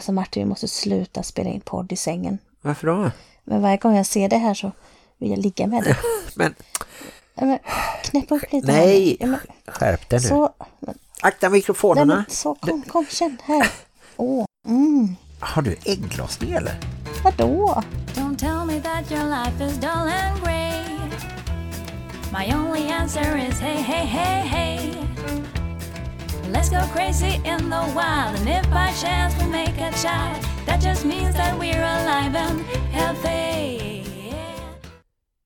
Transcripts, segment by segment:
Alltså Martin, vi måste sluta spela in podd i sängen. Varför då? Men varje gång jag ser det här så vill jag ligga med dig. Men, men, knäpp upp lite. nej. Ja, men, skärp dig nu. så, men, Akta nej, mikrofonerna. men, så, kom, kom, känn här. Åh, mm, Har du ägglossning eller? vadå? Don't tell me that your life is dull and grey. My only answer is hey, hey, hey, hey. Let's go crazy in the wild, and if by chance we make a child, that just means that we're alive and healthy.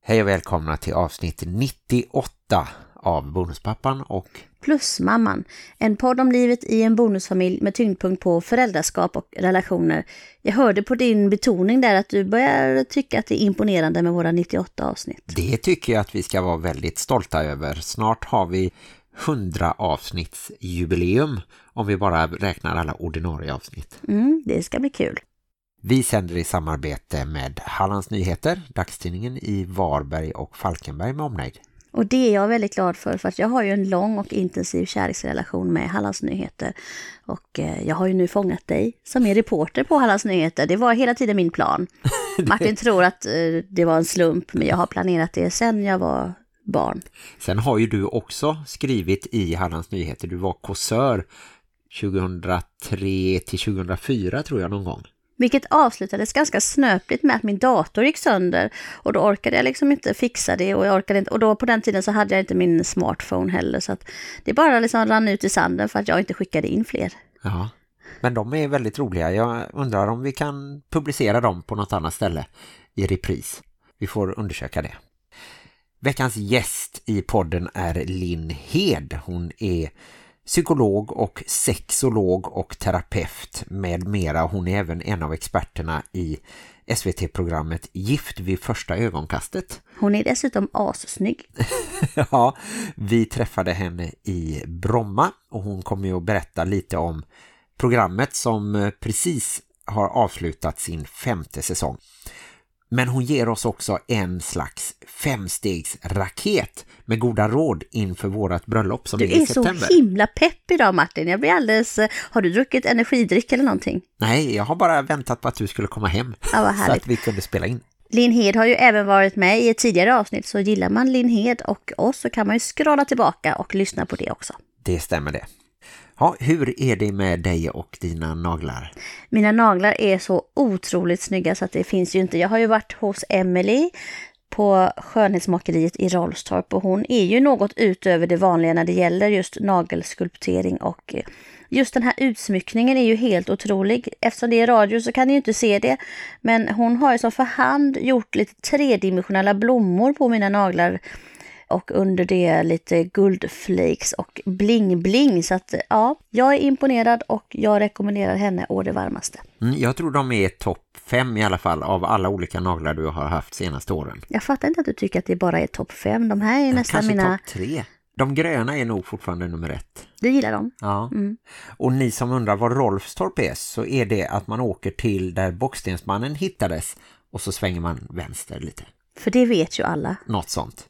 Hej och välkomna till avsnitt 98 av Bonuspappan och Plus mamman, en podd om livet i en bonusfamilj med tyngdpunkt på föräldraskap och relationer. Jag hörde på din betoning där att du börjar tycka att det är imponerande med våra 98 avsnitt. det tycker jag att vi ska vara väldigt stolta över. Snart har vi 100 avsnitts jubileum om vi bara räknar alla ordinarie avsnitt. Mm, det ska bli kul. Vi sänder i samarbete med Hallands Nyheter, dagstidningen i Varberg och Falkenberg med omnejd. Och det är jag väldigt glad för, för att jag har ju en lång och intensiv kärleksrelation med Hallands Nyheter. Och eh, jag har ju nu fångat dig som är reporter på Hallands Nyheter. Det var hela tiden min plan. Martin tror att eh, det var en slump, men jag har planerat det sedan jag var barn. Sen har ju du också skrivit i Hallands Nyheter, du var kossör 2003 till 2004 tror jag någon gång. Vilket avslutades ganska snöpligt med att min dator gick sönder. Och då orkade jag liksom inte fixa det. Och, jag orkade inte, och då på den tiden så hade jag inte min smartphone heller. Så att det bara liksom rann ut i sanden för att jag inte skickade in fler. Ja, men de är väldigt roliga. Jag undrar om vi kan publicera dem på något annat ställe i repris. Vi får undersöka det. Veckans gäst i podden är Linn Hed. Hon är psykolog och sexolog och terapeut med mera. Hon är även en av experterna i SVT-programmet Gift vid första ögonkastet. Hon är dessutom assnygg. ja, vi träffade henne i Bromma och hon kommer ju att berätta lite om programmet som precis har avslutat sin femte säsong. Men hon ger oss också en slags femstegsraket med goda råd inför vårat bröllop som Du är i är så september. himla pepp idag Martin. Jag blir alldeles... eh, Har du druckit energidryck eller någonting? Nej, jag har bara väntat på att du skulle komma hem Ja, vad så härligt. att vi kunde spela in. Linn Hed har ju även varit med i ett tidigare avsnitt så gillar man Linn Hed och oss så kan man ju scrolla tillbaka och lyssna på det också. Det stämmer det. Ja, hur är det med dig och dina naglar? Mina naglar är så otroligt snygga så att det finns ju inte. Jag har ju varit hos Emily på skönhetsmakeriet i Rolstorp och hon är ju något utöver det vanliga när det gäller just nagelskulptering och eh, just den här utsmyckningen är ju helt otrolig. Eftersom det är radio så kan ni ju inte se det. Men hon har ju som för hand gjort lite tredimensionella blommor på mina naglar och under det lite guldflakes och bling-bling. Så att ja, jag är imponerad och jag rekommenderar henne å det varmaste. Mm, jag tror de är topp fem i alla fall av alla olika naglar du har haft senaste åren. Jag fattar inte att du tycker att det bara är topp fem. De här är nästan Kanske mina... topp tre. De gröna är nog fortfarande nummer ett. Du gillar dem? Ja. Mm. Och ni som undrar vad Rolfstorp är så är det att man åker till där Bockstensmannen hittades och så svänger man vänster lite. För det vet ju alla. Något sånt.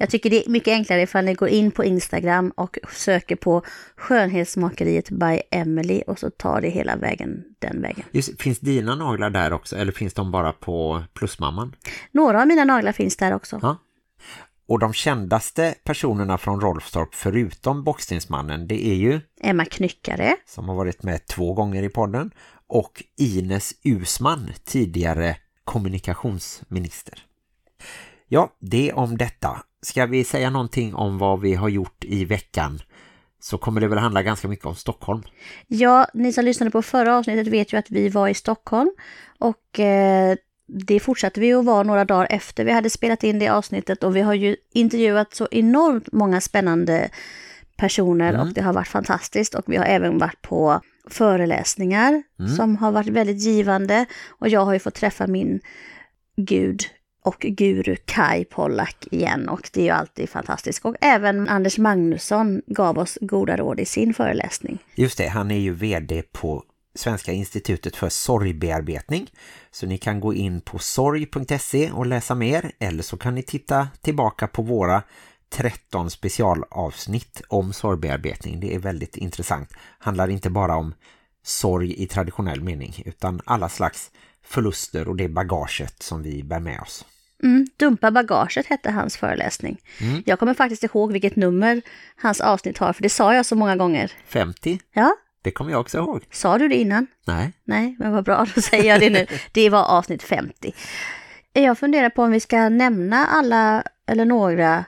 Jag tycker det är mycket enklare ifall ni går in på Instagram och söker på skönhetsmakeriet by Emily och så tar det hela vägen den vägen. Just, finns dina naglar där också eller finns de bara på plusmamman? Några av mina naglar finns där också. Ja. Och de kändaste personerna från Rolfstorp förutom Bockstensmannen det är ju Emma Knyckare. som har varit med två gånger i podden och Ines Usman, tidigare kommunikationsminister. Ja, det om detta. Ska vi säga någonting om vad vi har gjort i veckan så kommer det väl handla ganska mycket om Stockholm. Ja, ni som lyssnade på förra avsnittet vet ju att vi var i Stockholm och eh, det fortsatte vi att vara några dagar efter vi hade spelat in det avsnittet och vi har ju intervjuat så enormt många spännande personer och det har varit fantastiskt och vi har även varit på föreläsningar som har varit väldigt givande och jag har ju fått träffa min gud och guru Kai Pollack igen och det är ju alltid fantastiskt. Och även Anders Magnusson gav oss goda råd i sin föreläsning. Just det, han är ju vd på Svenska institutet för sorgbearbetning. Så ni kan gå in på sorg.se och läsa mer eller så kan ni titta tillbaka på våra 13 specialavsnitt om sorgbearbetning. Det är väldigt intressant. Handlar inte bara om sorg i traditionell mening utan alla slags förluster och det bagaget som vi bär med oss. Mm, Dumpa bagaget hette hans föreläsning. Mm. Jag kommer faktiskt ihåg vilket nummer hans avsnitt har, för det sa jag så många gånger. 50, Ja, det kommer jag också ihåg. sa du det innan? Nej, Nej, men vad bra, då säger jag det nu. Det var avsnitt 50. Jag funderar på om vi ska nämna alla eller några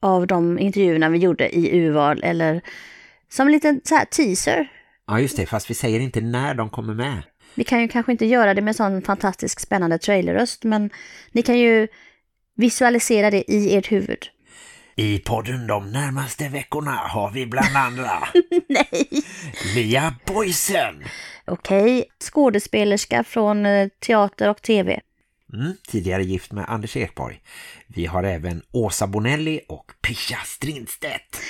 av de intervjuerna vi gjorde i urval eller som en liten så här teaser. ja just det, fast vi säger inte när de kommer med. Vi kan ju kanske inte göra det med sån fantastisk spännande trailerröst, men ni kan ju visualisera det i ert huvud. I podden de närmaste veckorna har vi bland andra Nej! Mia Boysen, Okej, skådespelerska från eh, teater och tv. mm, tidigare gift med Anders Ekborg. Vi har även Åsa Bonelli och Pisha Strindstedt.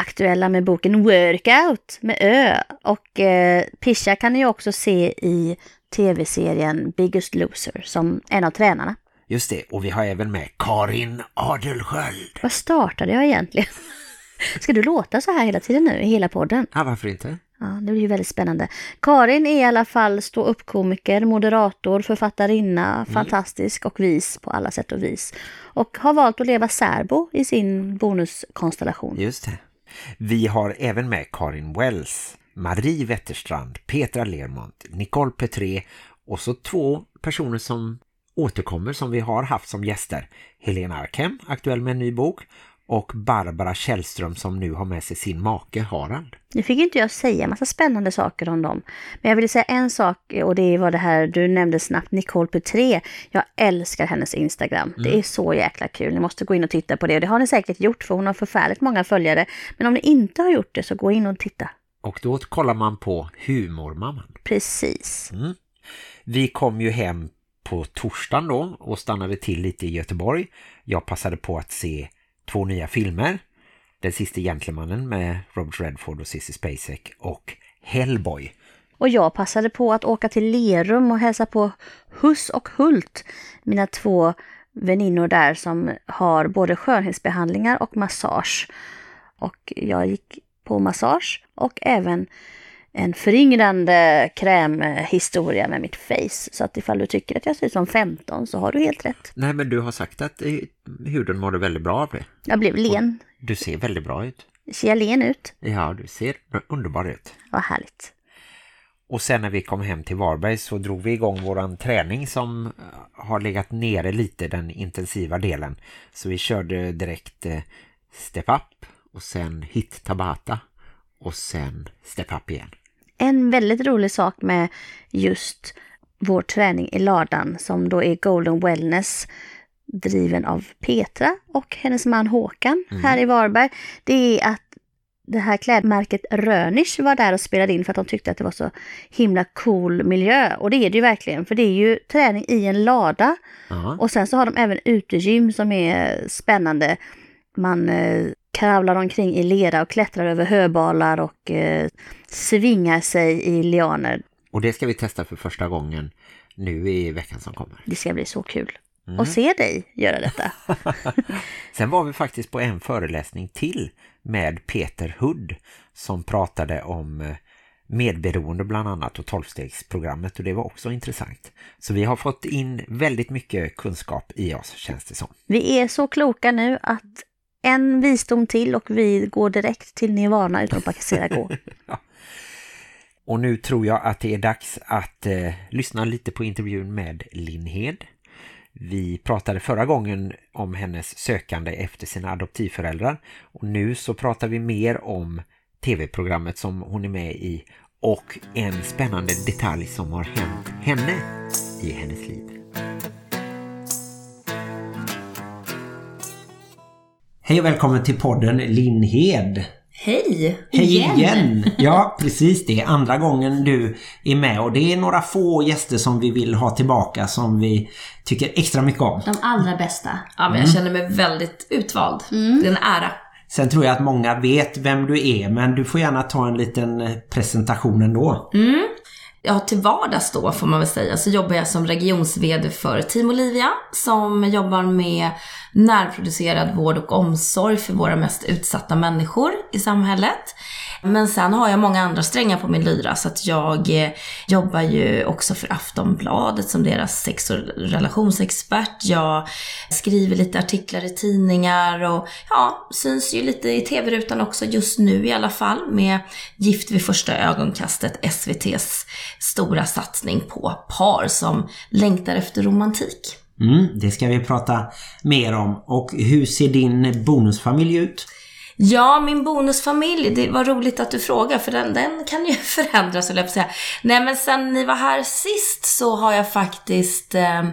Aktuella med boken Workout med Ö. Och eh, Pisha kan ni också se i tv-serien Biggest Loser som en av tränarna. Just det, och vi har även med Karin Adelsköld. Vad startade jag egentligen? Ska du låta så här hela tiden nu i hela podden? Ja, varför inte? Ja, det blir ju väldigt spännande. Karin är i alla fall stå upp komiker, moderator, författarinna, fantastisk och vis på alla sätt och vis. Och har valt att leva särbo i sin bonuskonstellation. Just det. Vi har även med Karin Wells, Marie Wetterstrand, Petra Lermont, Nicole Petré och så två personer som återkommer som vi har haft som gäster. Helena Arkem, aktuell med en ny bok, och Barbara Källström som nu har med sig sin make Harald. Nu fick inte jag säga massa spännande saker om dem. Men jag ville säga en sak och det var det här du nämnde snabbt, Nicole Petré. Jag älskar hennes Instagram. Det är så jäkla kul. Ni måste gå in och titta på det. Och det har ni säkert gjort för hon har förfärligt många följare. Men om ni inte har gjort det så gå in och titta. Och då kollar man på Humormamman. Precis. Vi kom ju hem på torsdagen då och stannade till lite i Göteborg. Jag passade på att se två nya filmer. Den sista gentlemannen med Robert Redford och Sissy Spacek och Hellboy. Och jag passade på att åka till Lerum och hälsa på Huss och Hult, mina två väninnor där som har både skönhetsbehandlingar och massage. Och jag gick på massage och även en föringrande krämhistoria med mitt face. Så att ifall du tycker att jag ser ut som 15 så har du helt rätt. Nej men du har sagt att huden mådde väldigt bra av det. Jag blev len. Du ser väldigt bra ut. Ser jag len ut? Ja, du ser underbar ut. Vad härligt. Och sen när vi kom hem till Varberg så drog vi igång våran träning som eh, har legat nere lite den intensiva delen. Så vi körde direkt eh, step up och sen hit tabata och sen step up igen. En väldigt rolig sak med just vår träning i ladan som då är Golden Wellness driven av Petra och hennes man Håkan här i Varberg. Det är att det här klädmärket Rönisch var där och spelade in för att de tyckte att det var så himla cool miljö. Och det är det ju verkligen, för det är ju träning i en lada. Ja. Och sen så har de även utegym som är spännande. Man eh, kravlar omkring i lera och klättrar över höbalar och eh, svingar sig i lianer. Och det ska vi testa för första gången nu i veckan som kommer. Det ska bli så kul. Och se dig göra detta. Sen var vi faktiskt på en föreläsning till med Peter Hudd som pratade om eh, medberoende bland annat och tolvstegsprogrammet och det var också intressant. Så vi har fått in väldigt mycket kunskap i oss känns det som. Vi är så kloka nu att en visdom till och vi går direkt till Nirvana utan att passera gå. Och nu tror jag att det är dags att eh, lyssna lite på intervjun med Linhed. Vi pratade förra gången om hennes sökande efter sina adoptivföräldrar och nu så pratar vi mer om tv-programmet som hon är med i och en spännande detalj som har hänt henne i hennes liv. Hej och välkommen till podden Linnhed. Hej! Hej igen! Ja, precis. Det är andra gången du är med och det är några få gäster som vi vill ha tillbaka som vi tycker extra mycket om. De allra bästa. Ja, men jag känner mig väldigt utvald. Det är en ära. Sen tror jag att många vet vem du är men du får gärna ta en liten presentation ändå. Ja, till vardags då får man väl säga så jobbar jag som regions för Team Olivia som jobbar med närproducerad vård och omsorg för våra mest utsatta människor i samhället. Men sen har jag många andra strängar på min lyra så att jag eh, jobbar ju också för Aftonbladet som deras sex och relationsexpert. Jag skriver lite artiklar i tidningar och ja, syns ju lite i tv-rutan också just nu i alla fall med Gift vid första ögonkastet, SVTs stora satsning på par som längtar efter romantik. Mm, det ska vi prata mer om. Och hur ser din bonusfamilj ut? Ja, min bonusfamilj, det var roligt att du frågar för den, den kan ju förändras, eller jag säga. Nej, men sen ni var här sist så har jag faktiskt eh,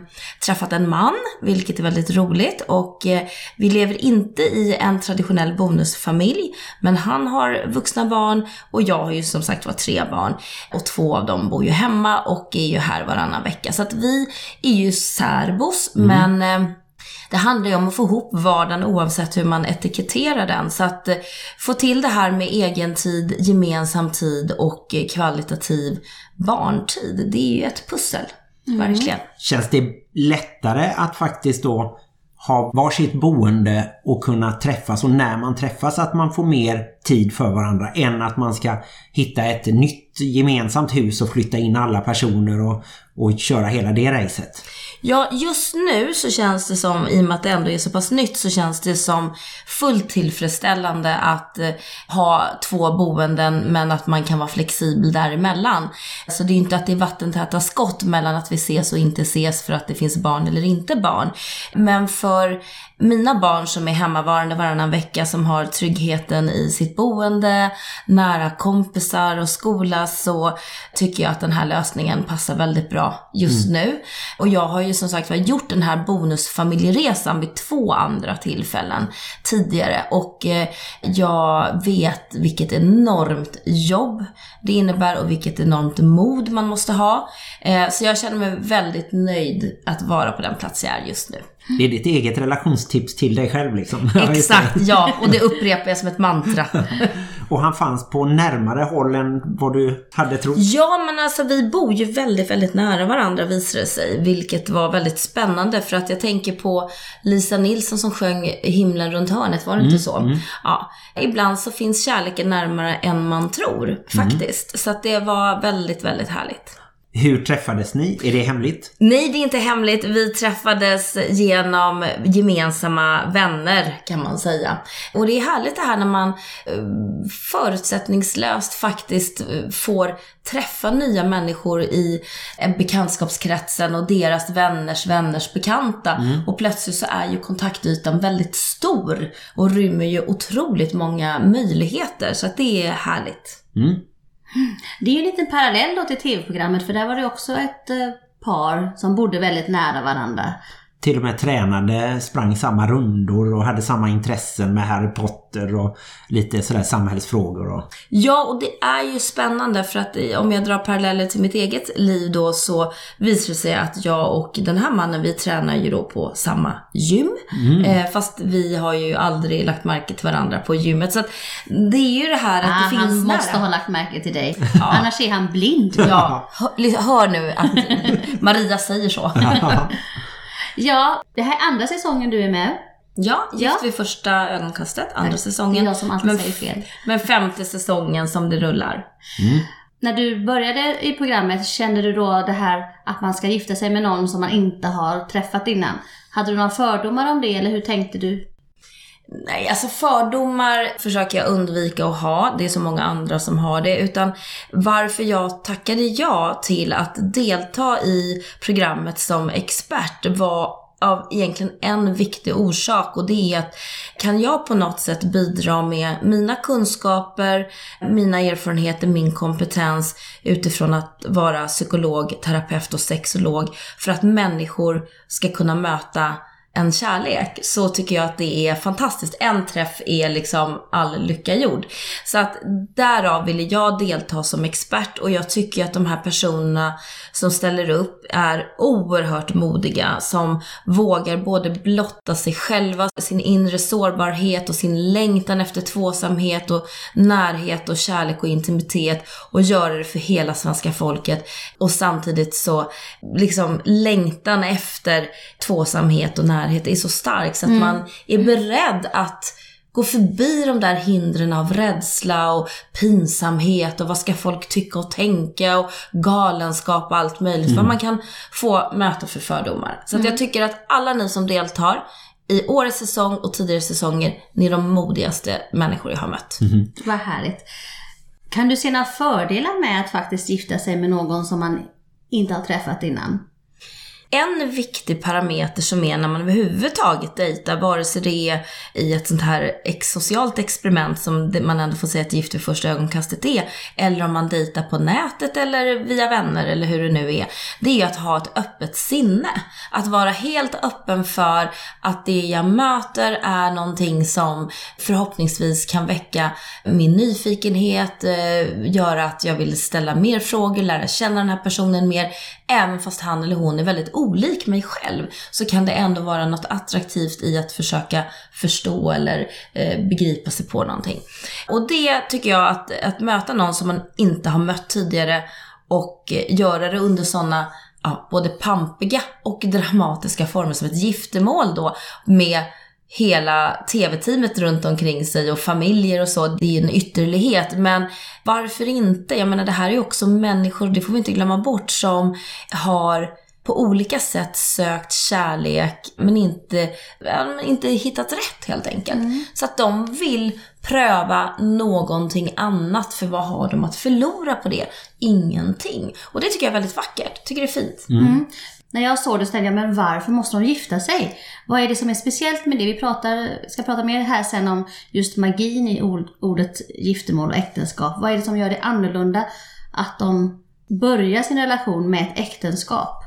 träffat en man, vilket är väldigt roligt. Och eh, vi lever inte i en traditionell bonusfamilj, men han har vuxna barn och jag har ju som sagt var tre barn. Och två av dem bor ju hemma och är ju här varannan vecka. Så att vi är ju särbos, men eh, det handlar ju om att få ihop vardagen oavsett hur man etiketterar den. Så att eh, få till det här med egen tid, gemensam tid och eh, kvalitativ barntid, det är ju ett pussel. Verkligen. Känns det lättare att faktiskt då ha varsitt boende och kunna träffas och när man träffas att man får mer tid för varandra än att man ska hitta ett nytt gemensamt hus och flytta in alla personer och, och köra hela det racet? Ja, just nu så känns det som, i och med att det ändå är så pass nytt, så känns det som fullt tillfredsställande att eh, ha två boenden men att man kan vara flexibel däremellan. Så det är inte att det är vattentäta skott mellan att vi ses och inte ses för att det finns barn eller inte barn. Men för mina barn som är hemmavarande varannan vecka som har tryggheten i sitt boende, nära kompisar och skola så tycker jag att den här lösningen passar väldigt bra just nu. Och jag har ju som sagt var gjort den här bonusfamiljeresan vid två andra tillfällen tidigare och eh, jag vet vilket enormt jobb det innebär och vilket enormt mod man måste ha. Eh, så jag känner mig väldigt nöjd att vara på den plats jag är just nu. Det är ditt eget relationstips till dig själv liksom. Exakt, ja. Och det upprepar jag som ett mantra. Och han fanns på närmare håll än vad du hade trott. Ja, men alltså vi bor ju väldigt, väldigt nära varandra visade det sig. Vilket var väldigt spännande för att jag tänker på Lisa Nilsson som sjöng Himlen runt hörnet, var det inte så? Ja. Ibland så finns kärleken närmare än man tror, faktiskt. Så att det var väldigt, väldigt härligt. Hur träffades ni? Är det hemligt? Nej, det är inte hemligt. Vi träffades genom gemensamma vänner kan man säga. Och det är härligt det här när man eh, förutsättningslöst faktiskt eh, får träffa nya människor i eh, bekantskapskretsen och deras vänners vänners bekanta. Och plötsligt så är ju kontaktytan väldigt stor och rymmer ju otroligt många möjligheter. Så att det är härligt. Mm. Det är ju en liten parallell då till tv-programmet för där var det också ett eh, par som bodde väldigt nära varandra. Till och med tränade, sprang samma rundor och hade samma intressen med Harry Potter och lite sådär samhällsfrågor. Och... Ja, och det är ju spännande för att eh, om jag drar paralleller till mitt eget liv då så visar det sig att jag och den här mannen vi tränar ju då på samma gym. Eh, fast vi har ju aldrig lagt märke till varandra på gymmet. Så att det är ju det här att Ah, det han finns måste nära. ha lagt märke till dig. Annars är han blind. Ja, hör, hör nu att Maria säger så. Ja, det här är andra säsongen du är med. Ja, Gift Ja. vid första ögonkastet, andra är säsongen. jag som alltid men, säger fel. men femte säsongen som det rullar. När du började i programmet, kände du då det här att man ska gifta sig med någon som man inte har träffat innan? Hade du några fördomar om det eller hur tänkte du? Nej, alltså fördomar försöker jag undvika att ha. Det är så många andra som har det. Utan varför jag tackade ja till att delta i programmet som expert var av egentligen en viktig orsak och det är att kan jag på något sätt bidra med mina kunskaper, mina erfarenheter, min kompetens utifrån att vara psykolog, terapeut och sexolog för att människor ska kunna möta en kärlek så tycker jag att det är fantastiskt. En träff är liksom all lycka gjord. Så att därav ville jag delta som expert och jag tycker att de här personerna som ställer upp är oerhört modiga som vågar både blotta sig själva, sin inre sårbarhet och sin längtan efter tvåsamhet och närhet och kärlek och intimitet och göra det för hela svenska folket. Och samtidigt så liksom längtan efter tvåsamhet och närhet är så stark så att man är beredd att gå förbi de där hindren av rädsla och pinsamhet och vad ska folk tycka och tänka och galenskap och allt möjligt. Vad man kan få möta för fördomar. Så att jag tycker att alla ni som deltar i årets säsong och tidigare säsonger, ni är de modigaste människor jag har mött. Vad härligt. Kan du se några fördelar med att faktiskt gifta sig med någon som man inte har träffat innan? En viktig parameter som är när man överhuvudtaget dejtar, vare sig det är i ett sånt här socialt experiment som man ändå får säga att gift vid första ögonkastet är, eller om man dejtar på nätet eller via vänner eller hur det nu är, det är ju att ha ett öppet sinne. Att vara helt öppen för att det jag möter är någonting som förhoppningsvis kan väcka min nyfikenhet, eh, göra att jag vill ställa mer frågor, lära känna den här personen mer. Även fast han eller hon är väldigt olik mig själv så kan det ändå vara något attraktivt i att försöka förstå eller eh, begripa sig på någonting. Och det tycker jag att, att möta någon som man inte har mött tidigare och eh, göra det under sådana ja, både pampiga och dramatiska former som ett giftermål då med hela tv-teamet runt omkring sig och familjer och så. Det är ju en ytterlighet. Men varför inte? Jag menar det här är ju också människor, det får vi inte glömma bort, som har på olika sätt sökt kärlek men inte, inte hittat rätt helt enkelt. Så att de vill pröva någonting annat för vad har de att förlora på det? Ingenting. Och det tycker jag är väldigt vackert. Tycker det är fint. När jag såg det så tänkte jag, men varför måste de gifta sig? Vad är det som är speciellt med det? Vi pratar, ska prata mer här sen om just magin i ordet giftermål och äktenskap. Vad är det som gör det annorlunda att de börjar sin relation med ett äktenskap?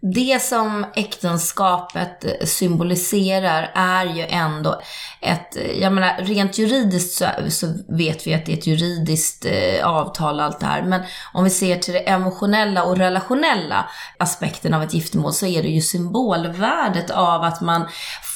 Det som äktenskapet symboliserar är ju ändå ett, jag menar rent juridiskt så, så vet vi att det är ett juridiskt eh, avtal allt det här. Men om vi ser till det emotionella och relationella aspekten av ett giftermål så är det ju symbolvärdet av att man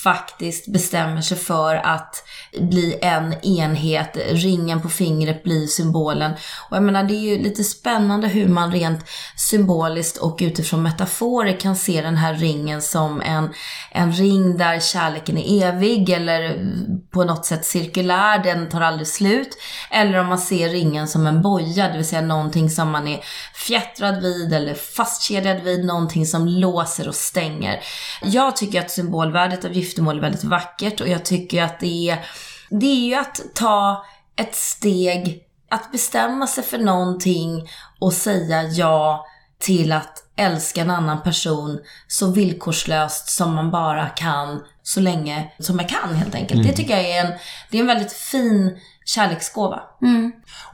faktiskt bestämmer sig för att bli en enhet. Ringen på fingret blir symbolen. Och jag menar, det är ju lite spännande hur man rent symboliskt och utifrån metaforer kan se den här ringen som en, en ring där kärleken är evig eller på något sätt cirkulär, den tar aldrig slut. Eller om man ser ringen som en boja, det vill säga någonting som man är fjättrad vid eller fastkedjad vid, någonting som låser och stänger. Jag tycker att symbolvärdet av giftermål är väldigt vackert och jag tycker att det är, det är ju att ta ett steg, att bestämma sig för någonting och säga ja till att älska en annan person så villkorslöst som man bara kan, så länge som jag kan helt enkelt. Det tycker jag är en, det är en väldigt fin kärleksgåva.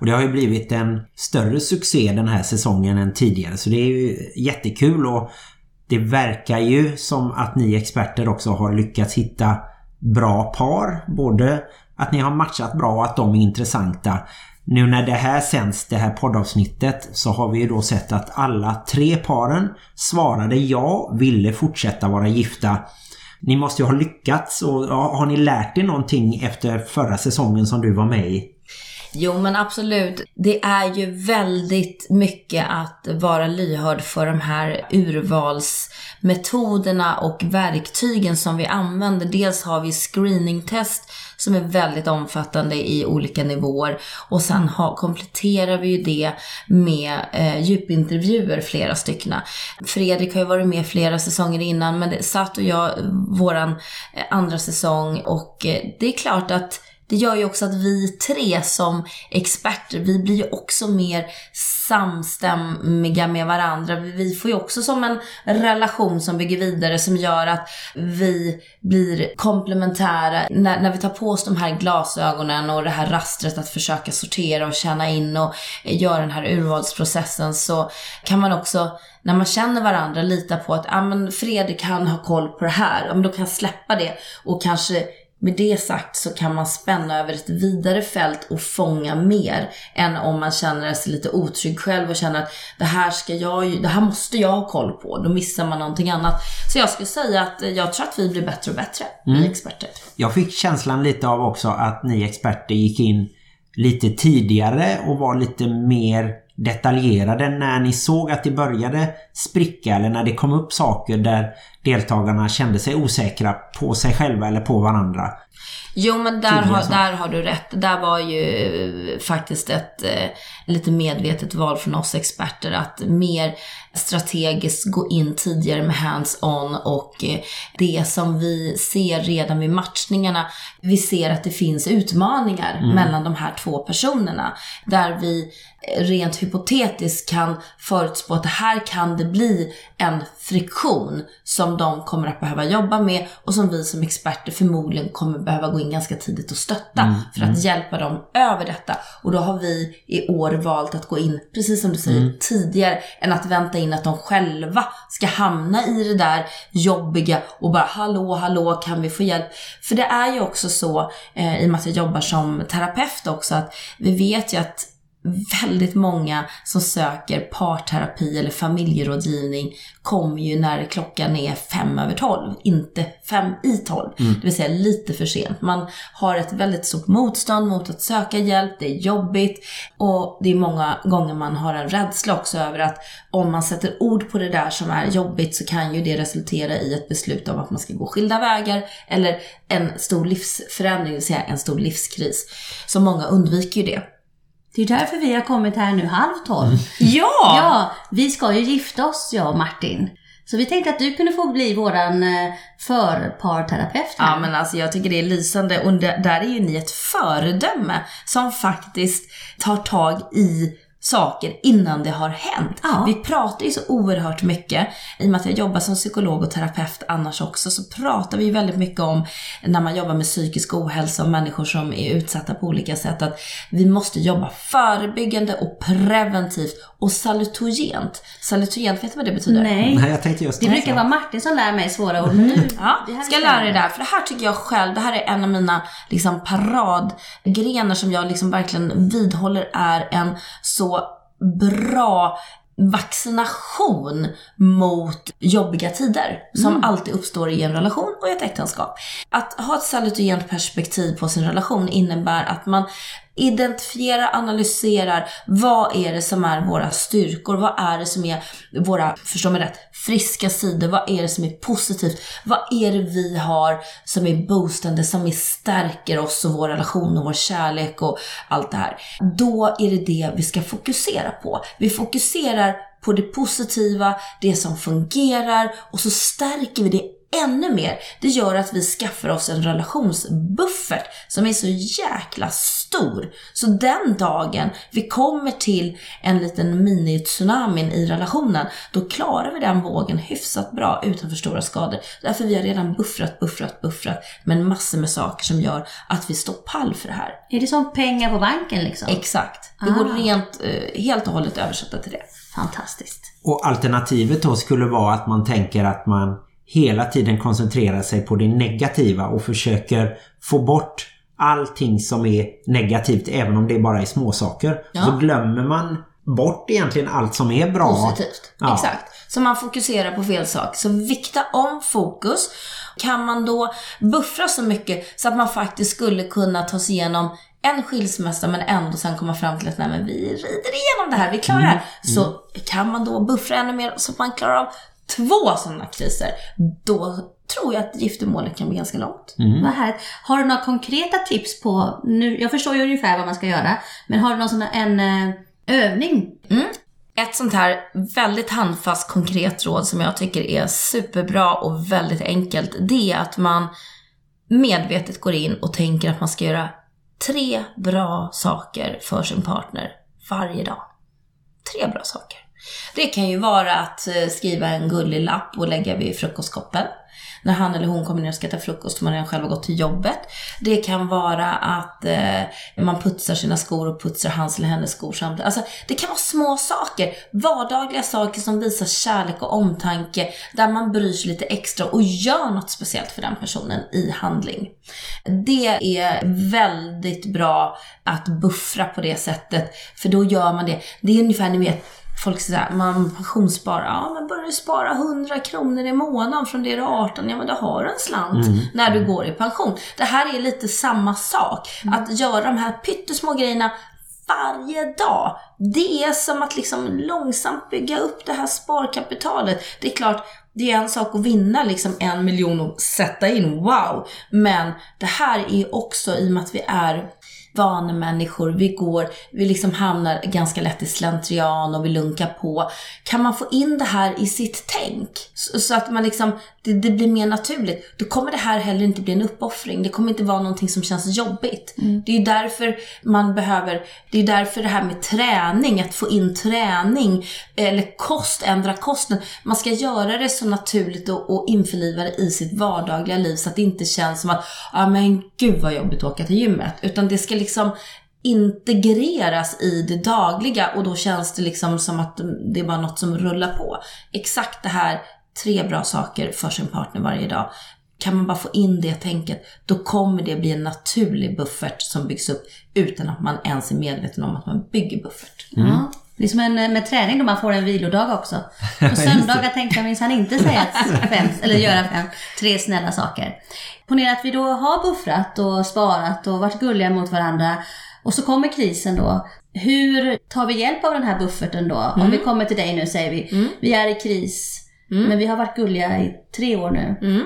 Och det har ju blivit en större succé den här säsongen än tidigare så det är ju jättekul och det verkar ju som att ni experter också har lyckats hitta bra par. Både att ni har matchat bra och att de är intressanta. Nu när det här sänds, det här poddavsnittet, så har vi ju då sett att alla tre paren svarade ja, ville fortsätta vara gifta. Ni måste ju ha lyckats och har ni lärt er någonting efter förra säsongen som du var med i? Jo men absolut. Det är ju väldigt mycket att vara lyhörd för de här urvalsmetoderna och verktygen som vi använder. Dels har vi screeningtest som är väldigt omfattande i olika nivåer och sen ha, kompletterar vi ju det med eh, djupintervjuer, flera stycken. Fredrik har ju varit med flera säsonger innan men det satt och jag våran eh, andra säsong och eh, det är klart att det gör ju också att vi tre som experter, vi blir ju också mer samstämmiga med varandra. Vi får ju också som en relation som bygger vidare som gör att vi blir komplementära. När, när vi tar på oss de här glasögonen och det här rastret att försöka sortera och känna in och göra den här urvalsprocessen så kan man också när man känner varandra lita på att ah, men Fredrik han har koll på det här. Ja, men då kan jag släppa det och kanske med det sagt så kan man spänna över ett vidare fält och fånga mer än om man känner sig lite otrygg själv och känner att det här ska jag det här måste jag ha koll på. Då missar man någonting annat. Så jag skulle säga att jag tror att vi blir bättre och bättre, vi experter. Jag fick känslan lite av också att ni experter gick in lite tidigare och var lite mer detaljerade när ni såg att det började spricka eller när det kom upp saker där deltagarna kände sig osäkra på sig själva eller på varandra. Jo, men där har, där har du rätt. Det där var ju eh, faktiskt ett eh, lite medvetet val från oss experter att mer strategiskt gå in tidigare med hands-on och eh, det som vi ser redan vid matchningarna, vi ser att det finns utmaningar mellan de här två personerna. Där vi eh, rent hypotetiskt kan förutspå att här kan det bli en friktion som de kommer att behöva jobba med och som vi som experter förmodligen kommer behöva gå in ganska tidigt och stötta för att hjälpa dem över detta. Och då har vi i år valt att gå in, precis som du säger, tidigare än att vänta in att de själva ska hamna i det där jobbiga och bara hallå, hallå, kan vi få hjälp? För det är ju också så, eh, i och med att jag jobbar som terapeut också, att vi vet ju att väldigt många som söker parterapi eller familjerådgivning kommer ju när klockan är fem över tolv, inte fem i tolv. Det vill säga lite för sent. Man har ett väldigt stort motstånd mot att söka hjälp, det är jobbigt och det är många gånger man har en rädsla också över att om man sätter ord på det där som är jobbigt så kan ju det resultera i ett beslut om att man ska gå skilda vägar eller en stor livsförändring, det vill säga en stor livskris. Så många undviker ju det. Det är därför vi har kommit här nu halv tolv. Ja! Ja, vi ska ju gifta oss, jag och Martin. Så vi tänkte att du kunde få bli våran eh, förparterapeut här. Ja men alltså jag tycker det är lysande och där där är ju ni ett föredöme som faktiskt tar tag i saker innan det har hänt. Ja. Vi pratar ju så oerhört mycket, i och med att jag jobbar som psykolog och terapeut annars också, så pratar vi ju väldigt mycket om när man jobbar med psykisk ohälsa och människor som är utsatta på olika sätt, att vi måste jobba förebyggande och preventivt och salutogent. Salutogent, vet du vad det betyder? Nej. Nej, jag tänkte just Det brukar vara Martin som lär mig svåra ord, men nu... Ja, det ska jag lära dig det här. För det här tycker jag själv, det här är en av mina liksom, paradgrenar som jag liksom verkligen vidhåller är en så bra vaccination mot jobbiga tider som alltid uppstår i en relation och i ett äktenskap. Att ha ett salutogent perspektiv på sin relation innebär att man identifierar, analyserar vad är det som är våra styrkor, vad är det som är våra, förstå mig rätt, friska sidor, vad är det som är positivt, vad är det vi har som är boostande, som är stärker oss och vår relation och vår kärlek och allt det här. Då är det det vi ska fokusera på. Vi fokuserar på det positiva, det som fungerar och så stärker vi det ännu mer. Det gör att vi skaffar oss en relationsbuffert som är så jäkla stor. Så den dagen vi kommer till en liten mini-tsunamin i relationen, då klarar vi den vågen hyfsat bra utan för stora skador. Därför vi har redan buffrat, buffrat, buffrat med massor med saker som gör att vi står pall för det här. Är det som pengar på banken liksom? Exakt. Det Ah. går rent, eh, helt och hållet översätta till det. Fantastiskt. Och alternativet då skulle vara att man tänker att man hela tiden koncentrerar sig på det negativa och försöker få bort allting som är negativt även om det bara är små saker. Ja. Så glömmer man bort egentligen allt som är bra. Positivt. Ja. Exakt. Så man fokuserar på fel sak. Så vikta om fokus. Kan man då buffra så mycket så att man faktiskt skulle kunna ta sig igenom en skilsmässa men ändå sen komma fram till att nej men vi rider igenom det här, vi klarar det här. Så kan man då buffra ännu mer så att man klarar av två sådana kriser. Då tror jag att giftermålet kan bli ganska långt. Vad härligt. Har du några konkreta tips på, nu, jag förstår ju ungefär vad man ska göra, men har du någon sån här, en eh, övning? Ett sånt här väldigt handfast konkret råd som jag tycker är superbra och väldigt enkelt, det är att man medvetet går in och tänker att man ska göra tre bra saker för sin partner varje dag. Tre bra saker. Det kan ju vara att eh, skriva en gullig lapp och lägga vid frukostkoppen. När han eller hon kommer ner och ska äta frukost och man redan själv har gått till jobbet. Det kan vara att eh, man putsar sina skor och putsar hans eller hennes skor samtidigt. Alltså, det kan vara små saker, vardagliga saker som visar kärlek och omtanke, där man bryr sig lite extra och gör något speciellt för den personen i handling. Det är väldigt bra att buffra på det sättet, för då gör man det. Det är ungefär, ni vet, Folk säger såhär, man pensionssparar, ja men börjar du spara 100 kronor i månaden från det du är 18, ja men då har du en slant när du går i pension. Det här är lite samma sak. Att göra de här pyttesmå grejerna varje dag. Det är som att liksom långsamt bygga upp det här sparkapitalet. Det är klart, det är en sak att vinna liksom en miljon och sätta in, wow. Men det här är också i och med att vi är vanemänniskor, vi går, vi liksom hamnar ganska lätt i slentrian och vi lunkar på. Kan man få in det här i sitt tänk så, så att man liksom, det, det, blir mer naturligt, då kommer det här heller inte bli en uppoffring. Det kommer inte vara någonting som känns jobbigt. Mm. Det är ju därför man behöver, det är därför det här med träning, att få in träning eller kost, ändra kosten. Man ska göra det så naturligt och, och införliva det i sitt vardagliga liv så att det inte känns som att, ja ah, men gud vad jobbigt att åka till gymmet. Utan det ska liksom integreras i det dagliga och då känns det liksom som att det är bara något som rullar på. Exakt det här, tre bra saker för sin partner varje dag. Kan man bara få in det tänket, då kommer det bli en naturlig buffert som byggs upp utan att man ens är medveten om att man bygger buffert. Mm. Det är som en, med träning då man får en vilodag också. På söndagar tänkte jag minsann inte säga fem, eller göra fem, tre snälla saker. Ponera att vi då har buffrat och sparat och varit gulliga mot varandra och så kommer krisen då. Hur tar vi hjälp av den här bufferten då? Mm. Om vi kommer till dig nu säger vi, mm. vi är i kris, mm. men vi har varit gulliga i tre år nu. Mm.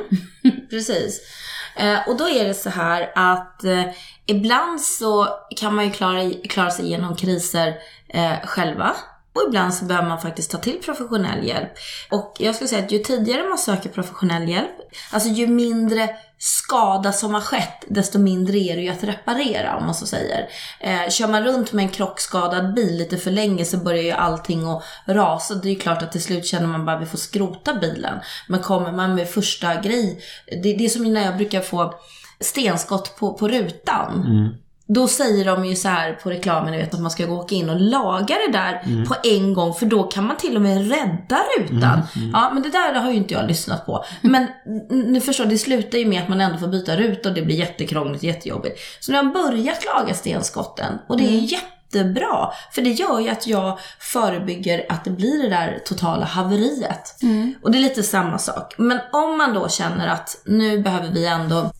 Precis. Eh, och då är det så här att eh, ibland så kan man ju klara, klara sig igenom kriser eh, själva. Och ibland så behöver man faktiskt ta till professionell hjälp. Och jag skulle säga att ju tidigare man söker professionell hjälp, alltså ju mindre skada som har skett, desto mindre är det ju att reparera om man så säger. Eh, kör man runt med en krockskadad bil lite för länge så börjar ju allting att rasa. Det är ju klart att till slut känner man bara att vi får skrota bilen. Men kommer man med första grej, det, det är som när jag brukar få stenskott på, på rutan. Mm. Då säger de ju så här på reklamen vet, att man ska gå åka in och laga det där mm. på en gång för då kan man till och med rädda rutan. Mm, mm. Ja, men det där har ju inte jag lyssnat på. Men ni förstår, det slutar ju med att man ändå får byta ruta och det blir jättekrångligt, jättejobbigt. Så nu har jag börjat laga stenskotten och det är mm. jättebra. För det gör ju att jag förebygger att det blir det där totala haveriet. Mm. Och det är lite samma sak. Men om man då känner att nu behöver vi ändå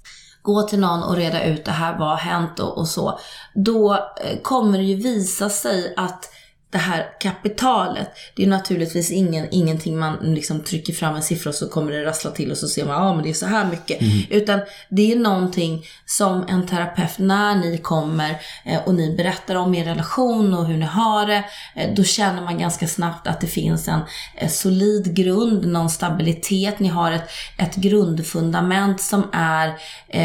gå till någon och reda ut det här, vad har hänt och, och så. Då eh, kommer det ju visa sig att det här kapitalet, det är naturligtvis ingen, ingenting man liksom trycker fram en siffra och så kommer det rassla till och så ser man, ja ah, men det är så här mycket. Mm. Utan det är någonting som en terapeut, när ni kommer eh, och ni berättar om er relation och hur ni har det, eh, då känner man ganska snabbt att det finns en eh, solid grund, någon stabilitet. Ni har ett, ett grundfundament som är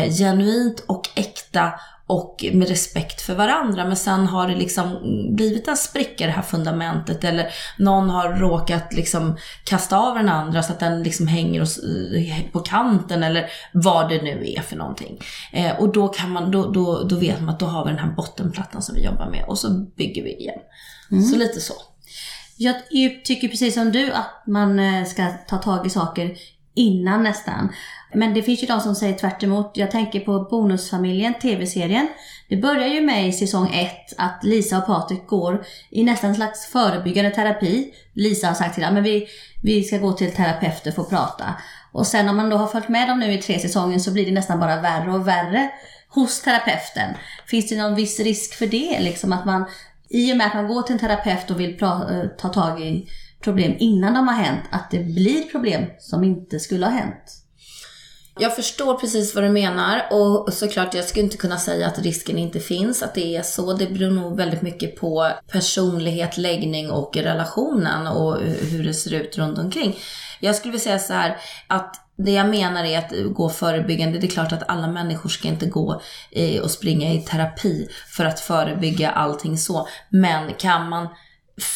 genuint och äkta och med respekt för varandra. Men sen har det liksom blivit en spricka i det här fundamentet eller någon har råkat liksom kasta av den andra så att den liksom hänger på kanten eller vad det nu är för någonting. Eh, och då, kan man, då, då, då vet man att då har vi den här bottenplattan som vi jobbar med och så bygger vi igen. Mm. Så lite så. Jag tycker precis som du att man eh, ska ta tag i saker innan nästan. Men det finns ju de som säger tvärt emot. Jag tänker på Bonusfamiljen, tv-serien. Det börjar ju med i säsong 1 att Lisa och Patrik går i nästan slags förebyggande terapi. Lisa har sagt till dem att vi, vi ska gå till terapeuter för att prata. Och sen om man då har följt med dem nu i tre säsonger så blir det nästan bara värre och värre hos terapeuten. Finns det någon viss risk för det? Liksom att man, I och med att man går till en terapeut och vill eh, ta tag i problem innan de har hänt, att det blir problem som inte skulle ha hänt. Jag förstår precis vad du menar och såklart jag skulle inte kunna säga att risken inte finns, att det är så. Det beror nog väldigt mycket på personlighet, läggning och relationen och hur det ser ut runt omkring. Jag skulle vilja säga så här att det jag menar är att gå förebyggande. Det är klart att alla människor ska inte gå och springa i terapi för att förebygga allting så. Men kan man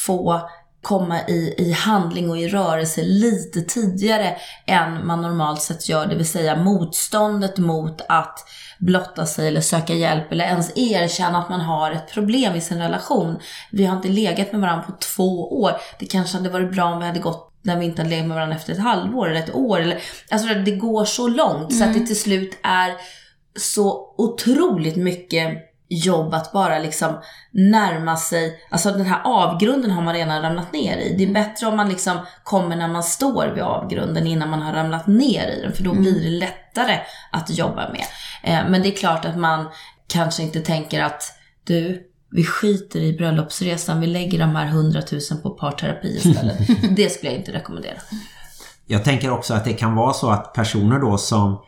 få komma i, i handling och i rörelse lite tidigare än man normalt sett gör. Det vill säga motståndet mot att blotta sig eller söka hjälp eller ens erkänna att man har ett problem i sin relation. Vi har inte legat med varandra på två år. Det kanske hade varit bra om vi hade gått när vi inte hade legat med varandra efter ett halvår eller ett år. Eller, alltså det går så långt mm. så att det mm. till slut är så otroligt mycket jobb att bara liksom närma sig, alltså den här avgrunden har man redan ramlat ner i. Det är bättre om man liksom kommer när man står vid avgrunden innan man har ramlat ner i den, för då mm. blir det lättare att jobba med. Eh, men det är klart att man kanske inte tänker att du, vi skiter i bröllopsresan, vi lägger de här hundratusen på parterapi istället. det skulle jag inte rekommendera. Jag tänker också att det kan vara så att personer då som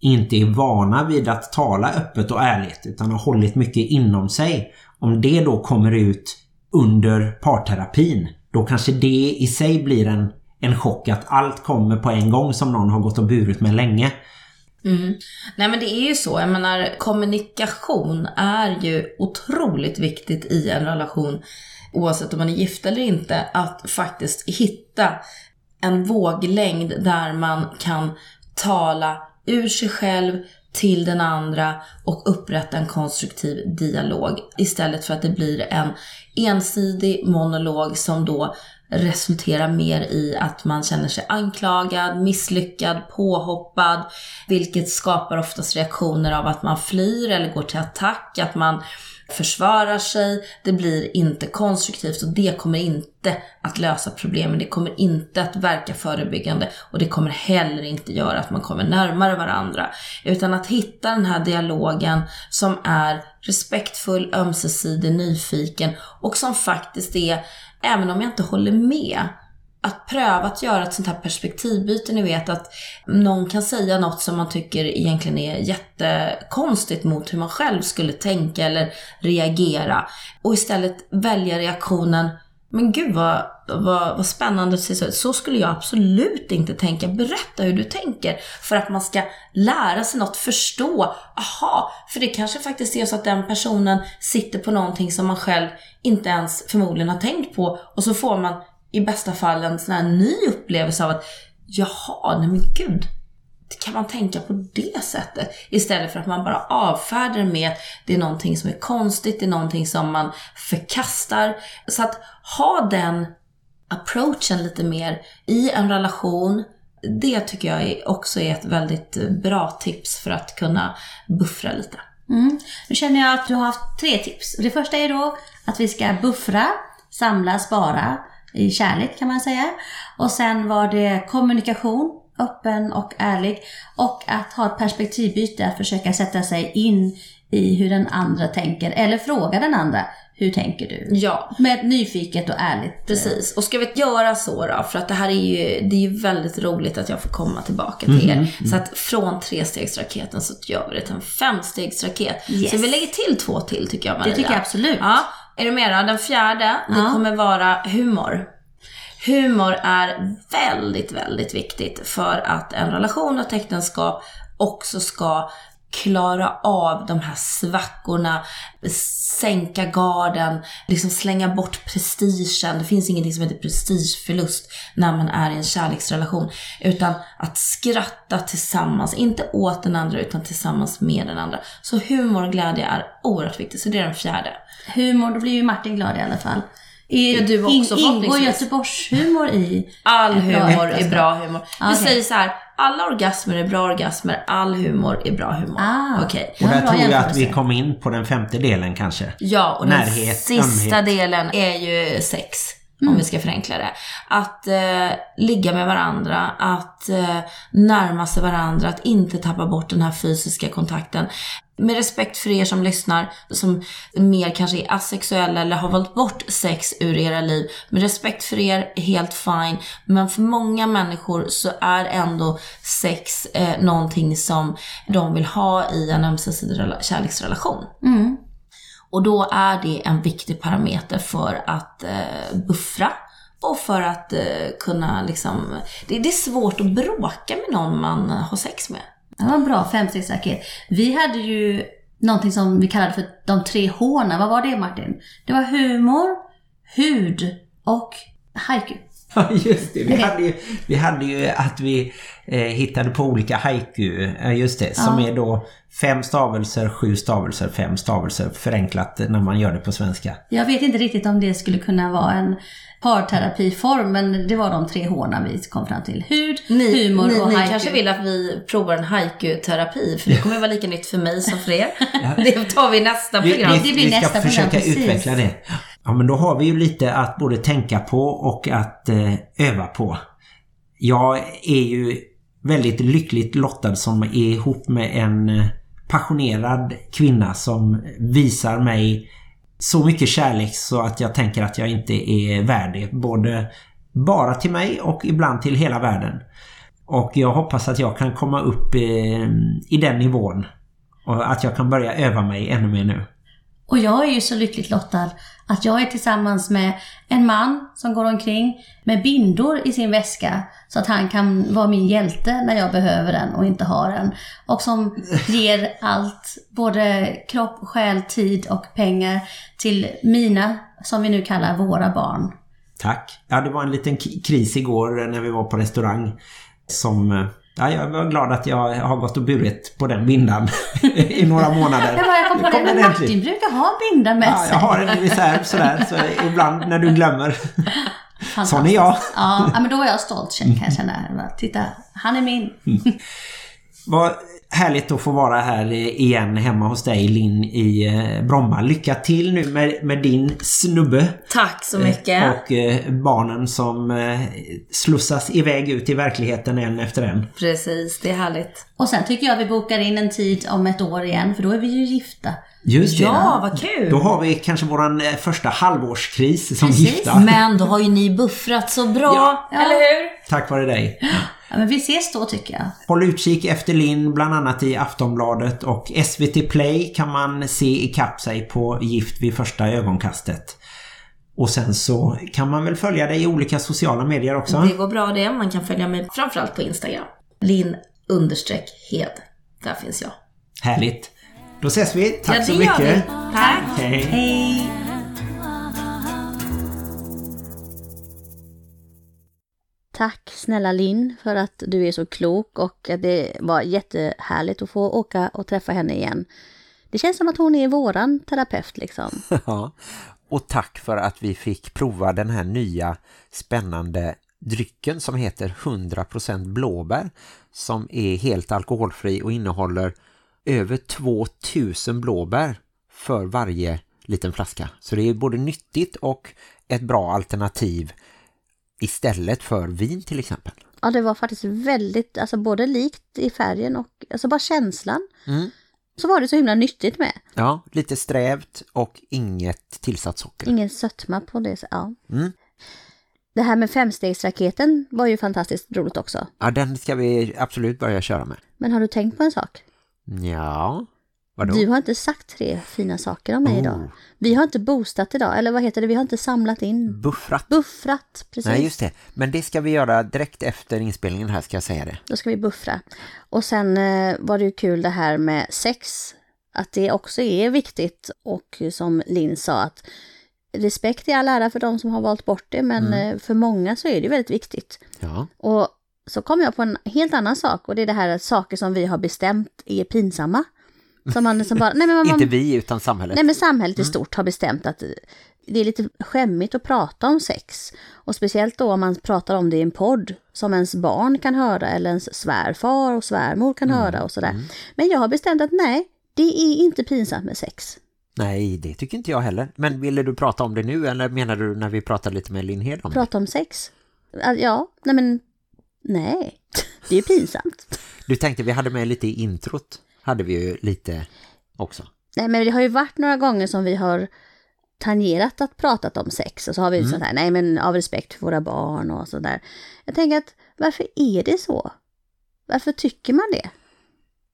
inte är vana vid att tala öppet och ärligt utan har hållit mycket inom sig. Om det då kommer ut under parterapin då kanske det i sig blir en, en chock att allt kommer på en gång som någon har gått och burit med länge. Mm. Nej men det är ju så, jag menar kommunikation är ju otroligt viktigt i en relation oavsett om man är gift eller inte, att faktiskt hitta en våglängd där man kan tala ur sig själv till den andra och upprätta en konstruktiv dialog. Istället för att det blir en ensidig monolog som då resulterar mer i att man känner sig anklagad, misslyckad, påhoppad, vilket skapar oftast reaktioner av att man flyr eller går till attack, att man försvarar sig, det blir inte konstruktivt och det kommer inte att lösa problemen, det kommer inte att verka förebyggande och det kommer heller inte göra att man kommer närmare varandra. Utan att hitta den här dialogen som är respektfull, ömsesidig, nyfiken och som faktiskt är, även om jag inte håller med, att pröva att göra ett sånt här perspektivbyte. Ni vet att någon kan säga något som man tycker egentligen är jättekonstigt mot hur man själv skulle tänka eller reagera. Och istället välja reaktionen men gud vad, vad, vad spännande att se så. Så skulle jag absolut inte tänka. Berätta hur du tänker. För att man ska lära sig något, förstå. Aha, för det kanske faktiskt är så att den personen sitter på någonting som man själv inte ens förmodligen har tänkt på. Och så får man i bästa fall en sån här ny upplevelse av att jaha, nej men gud, kan man tänka på det sättet? Istället för att man bara avfärdar med att det är någonting som är konstigt, det är någonting som man förkastar. Så att ha den approachen lite mer i en relation, det tycker jag också är ett väldigt bra tips för att kunna buffra lite. Mm. Nu känner jag att du har haft tre tips. Det första är då att vi ska buffra, samla, spara i kärlek kan man säga. Och sen var det kommunikation, öppen och ärlig. Och att ha ett perspektivbyte, att försöka sätta sig in i hur den andra tänker. Eller fråga den andra, hur tänker du? Ja. Med ett nyfiket och ärligt. Precis. Och ska vi göra så då? För att det här är ju, det är ju väldigt roligt att jag får komma tillbaka till Mm, er. Så att från trestegsraketen så gör vi det till en femstegsraket. Yes. Så vi lägger till två till tycker jag Maria. Det tycker jag absolut. Ja. Är du med då? Den fjärde, det Ja. kommer vara humor. Humor är väldigt, väldigt viktigt för att en relation och ett äktenskap också ska klara av de här svackorna, sänka garden, liksom slänga bort prestigen. Det finns ingenting som heter prestigeförlust när man är i en kärleksrelation. Utan att skratta tillsammans, inte åt den andra utan tillsammans med den andra. Så humor och glädje är oerhört viktigt, så det är den fjärde. Humor, då blir ju Martin glad i alla fall. Är, du också, in, ingår. Göteborgshumor i? All humor är bra humor. Vi Okej. säger så här, alla orgasmer är bra orgasmer, all humor är bra humor. Ah. Okej. Och där tror jag att vi kom in på den femte delen kanske. Ja, och Närhet, den sista ömhet. delen är ju sex. Mm. Om vi ska förenkla det. Att eh, ligga med varandra, att eh, närma sig varandra, att inte tappa bort den här fysiska kontakten. Med respekt för er som lyssnar, som mer kanske är asexuella eller har valt bort sex ur era liv. Med respekt för er, helt fine. Men för många människor så är ändå sex eh, någonting som de vill ha i en ömsesidig rela- kärleksrelation. Mm. Och då är det en viktig parameter för att eh, buffra och för att eh, kunna liksom... Det, det är svårt att bråka med någon man har sex med. Det var bra femstegsraket. Vi hade ju någonting som vi kallade för de tre h Vad var det Martin? Det var humor, hud och haiku. Ja, just det. Vi hade ju, vi hade ju att vi eh, hittade på olika haiku, eh, just det, som är då fem stavelser, sju stavelser, fem stavelser förenklat när man gör det på svenska. Jag vet inte riktigt om det skulle kunna vara en parterapiform, men det var de tre hårna vi kom fram till. Hud, Ni, humor ni, och ni haiku. kanske vill att vi provar en haiku-terapi, för det kommer vara lika nytt för mig som för er. Det tar vi nästa Vi, program. vi, det blir vi ska nästa program, försöka precis. utveckla det. Ja, men då har vi ju lite att både tänka på och att eh, öva på. Jag är ju väldigt lyckligt lottad som är ihop med en eh, passionerad kvinna som visar mig så mycket kärlek så att jag tänker att jag inte är värd det. Både bara till mig och ibland till hela världen. Och jag hoppas att jag kan komma upp i, i den nivån. Och att jag kan börja öva mig ännu mer nu. Och jag är ju så lyckligt lottad att jag är tillsammans med en man som går omkring med bindor i sin väska så att han kan vara min hjälte när jag behöver den och inte har den. Och som ger allt, både kropp, själ, tid och pengar till mina, som vi nu kallar våra barn. Tack. Ja, det var en liten kris igår när vi var på restaurang som... Eh, Ja, jag var glad att jag har gått och burit på den bindan i några månader. Jag, bara, jag kom på det, men. Martin brukar ha binda med Ja, sig. jag har en i reserv sådär, så ibland när du glömmer. Sån är jag. Ja, men då är jag stolt kan jag känna. Titta, han är min. Vad härligt att få vara här igen hemma hos dig Linn i eh, Bromma. Lycka till nu med, med din snubbe Tack så mycket. och eh, barnen som eh, slussas iväg ut i verkligheten en efter en. Precis, det är härligt. Och sen tycker jag vi bokar in en tid om ett år igen, för då är vi ju gifta. Just det. Ja, vad kul! Då har vi kanske våran eh, första halvårskris som Precis. gifta. Men då har ju ni buffrat så bra, Ja. eller hur? Tack vare dig. Ja, men vi ses då tycker jag. Håll utkik efter Linn bland annat i Aftonbladet och SVT Play kan man se ikapp sig på Gift vid första ögonkastet. Och sen så kan man väl följa dig i olika sociala medier också. Det går bra det. Man kan följa mig framförallt på Instagram. Linn understreck hed. Där finns jag. Härligt. Då ses vi. Tack ja, så mycket. Tack! Hej. Hej! Tack snälla Linn för att du är så klok och det var jättehärligt att få åka och träffa henne igen. Det känns som att hon är våran terapeut liksom. Ja, och tack för att vi fick prova den här nya spännande drycken som heter 100% blåbär som är helt alkoholfri och innehåller över 2000 blåbär för varje liten flaska. Så det är både nyttigt och ett bra alternativ istället för vin till exempel. Ja, det var faktiskt väldigt, alltså både likt i färgen och alltså bara känslan. Mm. Så var det så himla nyttigt med. Ja, lite strävt och inget tillsatt socker. Ingen sötma på det. Ja. Mm. Det här med femstegsraketen var ju fantastiskt roligt också. Ja, den ska vi absolut börja köra med. Men har du tänkt på en sak? Ja, vadå? Du har inte sagt tre fina saker om mig Oh. idag. Vi har inte boostat idag, eller vad heter det? Vi har inte samlat in. Buffrat. Buffrat, precis. Nej, just det. Men det ska vi göra direkt efter inspelningen här ska jag säga det. Då ska vi buffra. Och sen eh, var det ju kul det här med sex. Att det också är viktigt och som Linn sa att respekt är all ära för de som har valt bort det men eh, för många så är det väldigt viktigt. Ja. Och så kom jag på en helt annan sak och det är det här att saker som vi har bestämt är pinsamma. Som man som bara, nej men man, Inte vi utan samhället. Nej men samhället i stort har bestämt att det är lite skämmigt att prata om sex. Och speciellt då om man pratar om det i en podd som ens barn kan höra eller ens svärfar och svärmor kan höra och sådär. Men jag har bestämt att nej, det är inte pinsamt med sex. Nej, det tycker inte jag heller. Men ville du prata om det nu eller menar du när vi pratade lite med Linn Hed om det? Prata om sex? Ja, nej men nej, det är pinsamt. Du tänkte vi hade med lite i introt. Hade vi ju lite också. Nej men det har ju varit några gånger som vi har tangerat att pratat om sex och så har vi sånt här, nej men av respekt för våra barn och sådär. Jag tänker att varför är det så? Varför tycker man det?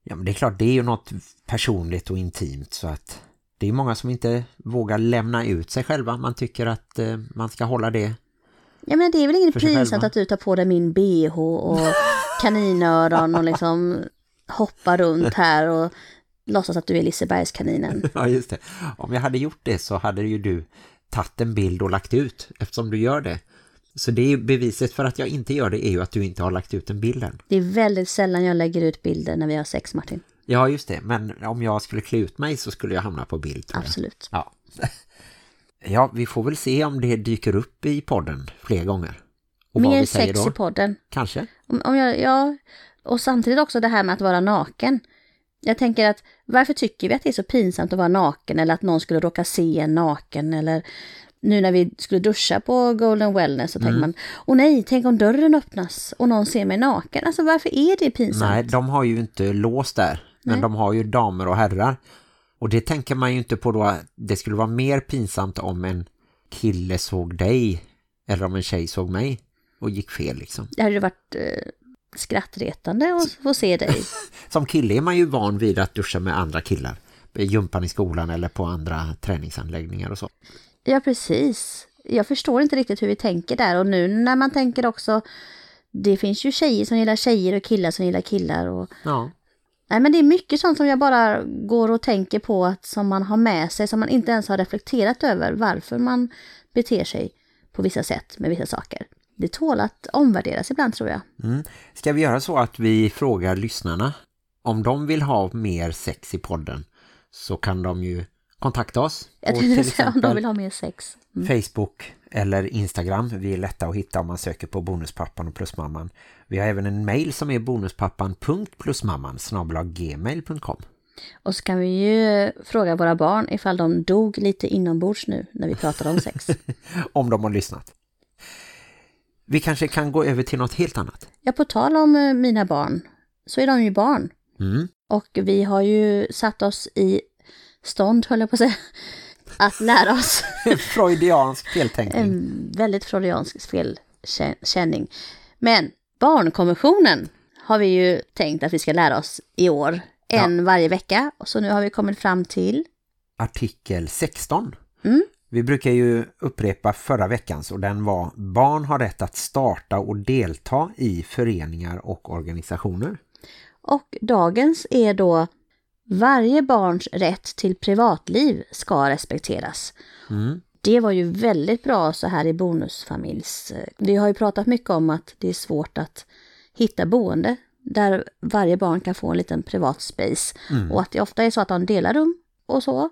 Ja, men det är klart, det är ju något personligt och intimt så att det är många som inte vågar lämna ut sig själva. Man tycker att eh, man ska hålla det. Ja men det är väl inget pinsamt att du tar på dig min bh och kaninöron och liksom hoppar runt här och låtsas att du är Lisebergskaninen. Ja, just det. Om jag hade gjort det så hade ju du tagit en bild och lagt ut eftersom du gör det. Så det är beviset för att jag inte gör det är ju att du inte har lagt ut en bilden. Det är väldigt sällan jag lägger ut bilder när vi har sex Martin. Ja, just det. Men om jag skulle klä ut mig så skulle jag hamna på bild. Absolut. Ja. ja, vi får väl se om det dyker upp i podden fler gånger. Och Mer sex i podden. Kanske. Om, om jag, ja, och samtidigt också det här med att vara naken. Jag tänker att varför tycker vi att det är så pinsamt att vara naken eller att någon skulle råka se en naken eller nu när vi skulle duscha på Golden Wellness så Mm. tänker man, åh nej, tänk om dörren öppnas och någon ser mig naken. Alltså varför är det pinsamt? Nej, de har ju inte låst där. Men Nej. de har ju damer och herrar. Och det tänker man ju inte på då det skulle vara mer pinsamt om en kille såg dig eller om en tjej såg mig och gick fel liksom. Det hade varit eh, skrattretande att få se dig. Som kille är man ju van vid att duscha med andra killar. Jumpan i skolan eller på andra träningsanläggningar och så. Ja, precis. Jag förstår inte riktigt hur vi tänker där. Och nu när man tänker också... Det finns ju tjejer som gillar tjejer och killar som gillar killar. Och... Ja. Nej, men det är mycket sånt som jag bara går och tänker på att som man har med sig, som man inte ens har reflekterat över varför man beter sig på vissa sätt med vissa saker. Det tål att omvärderas ibland tror jag. Mm. Ska vi göra så att vi frågar lyssnarna om de vill ha mer sex i podden så kan de ju kontakta oss. Jag tänkte till säga om de vill ha mer sex. Mm. Facebook eller Instagram. Vi är lätta att hitta om man söker på bonuspappan och plusmamman. Vi har även en mail som är bonuspappan.plusmamman gmail.com Och så kan vi ju fråga våra barn ifall de dog lite inombords nu när vi pratade om sex. om de har lyssnat. Vi kanske kan gå över till något helt annat. Ja, på tal om eh, mina barn så är de ju barn. Mm. Och vi har ju satt oss i stånd, höll jag på att säga, att lära oss Freudiansk feltänkning. en väldigt freudiansk felkänning. Men barnkonventionen har vi ju tänkt att vi ska lära oss i år. En varje vecka. Och så nu har vi kommit fram till... Artikel 16. Mm. Vi brukar ju upprepa förra veckans och den var Barn har rätt att starta och delta i föreningar och organisationer. Och dagens är då varje barns rätt till privatliv ska respekteras. Mm. Det var ju väldigt bra så här i bonusfamiljs... Vi har ju pratat mycket om att det är svårt att hitta boende där varje barn kan få en liten privat space. Och att det ofta är så att de delar rum och så.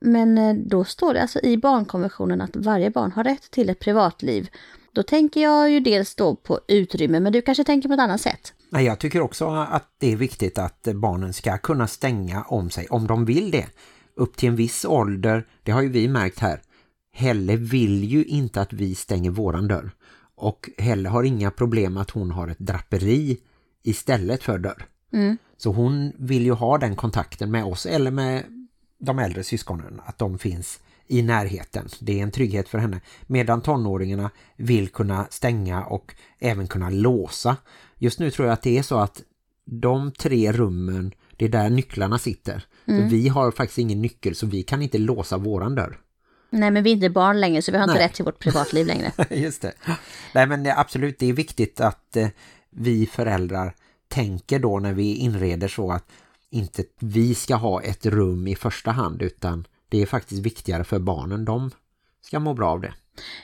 Men eh, då står det alltså i barnkonventionen att varje barn har rätt till ett privatliv. Då tänker jag ju dels då på utrymme, men du kanske tänker på ett annat sätt. Nej, jag tycker också att det är viktigt att barnen ska kunna stänga om sig om de vill det. Upp till en viss ålder, det har ju vi märkt här. Helle vill ju inte att vi stänger våran dörr. Och Helle har inga problem att hon har ett draperi istället för dörr. Mm. Så hon vill ju ha den kontakten med oss eller med de äldre syskonen. Att de finns i närheten. Det är en trygghet för henne. Medan tonåringarna vill kunna stänga och även kunna låsa. Just nu tror jag att det är så att de tre rummen, det är där nycklarna sitter. Så vi har faktiskt ingen nyckel så vi kan inte låsa våran dörr. Nej, men vi är inte barn längre så vi har inte Nej. rätt till vårt privatliv längre. Just det. Nej men det, absolut, det är viktigt att eh, vi föräldrar tänker då när vi inreder så att inte vi ska ha ett rum i första hand utan det är faktiskt viktigare för barnen. De ska må bra av det.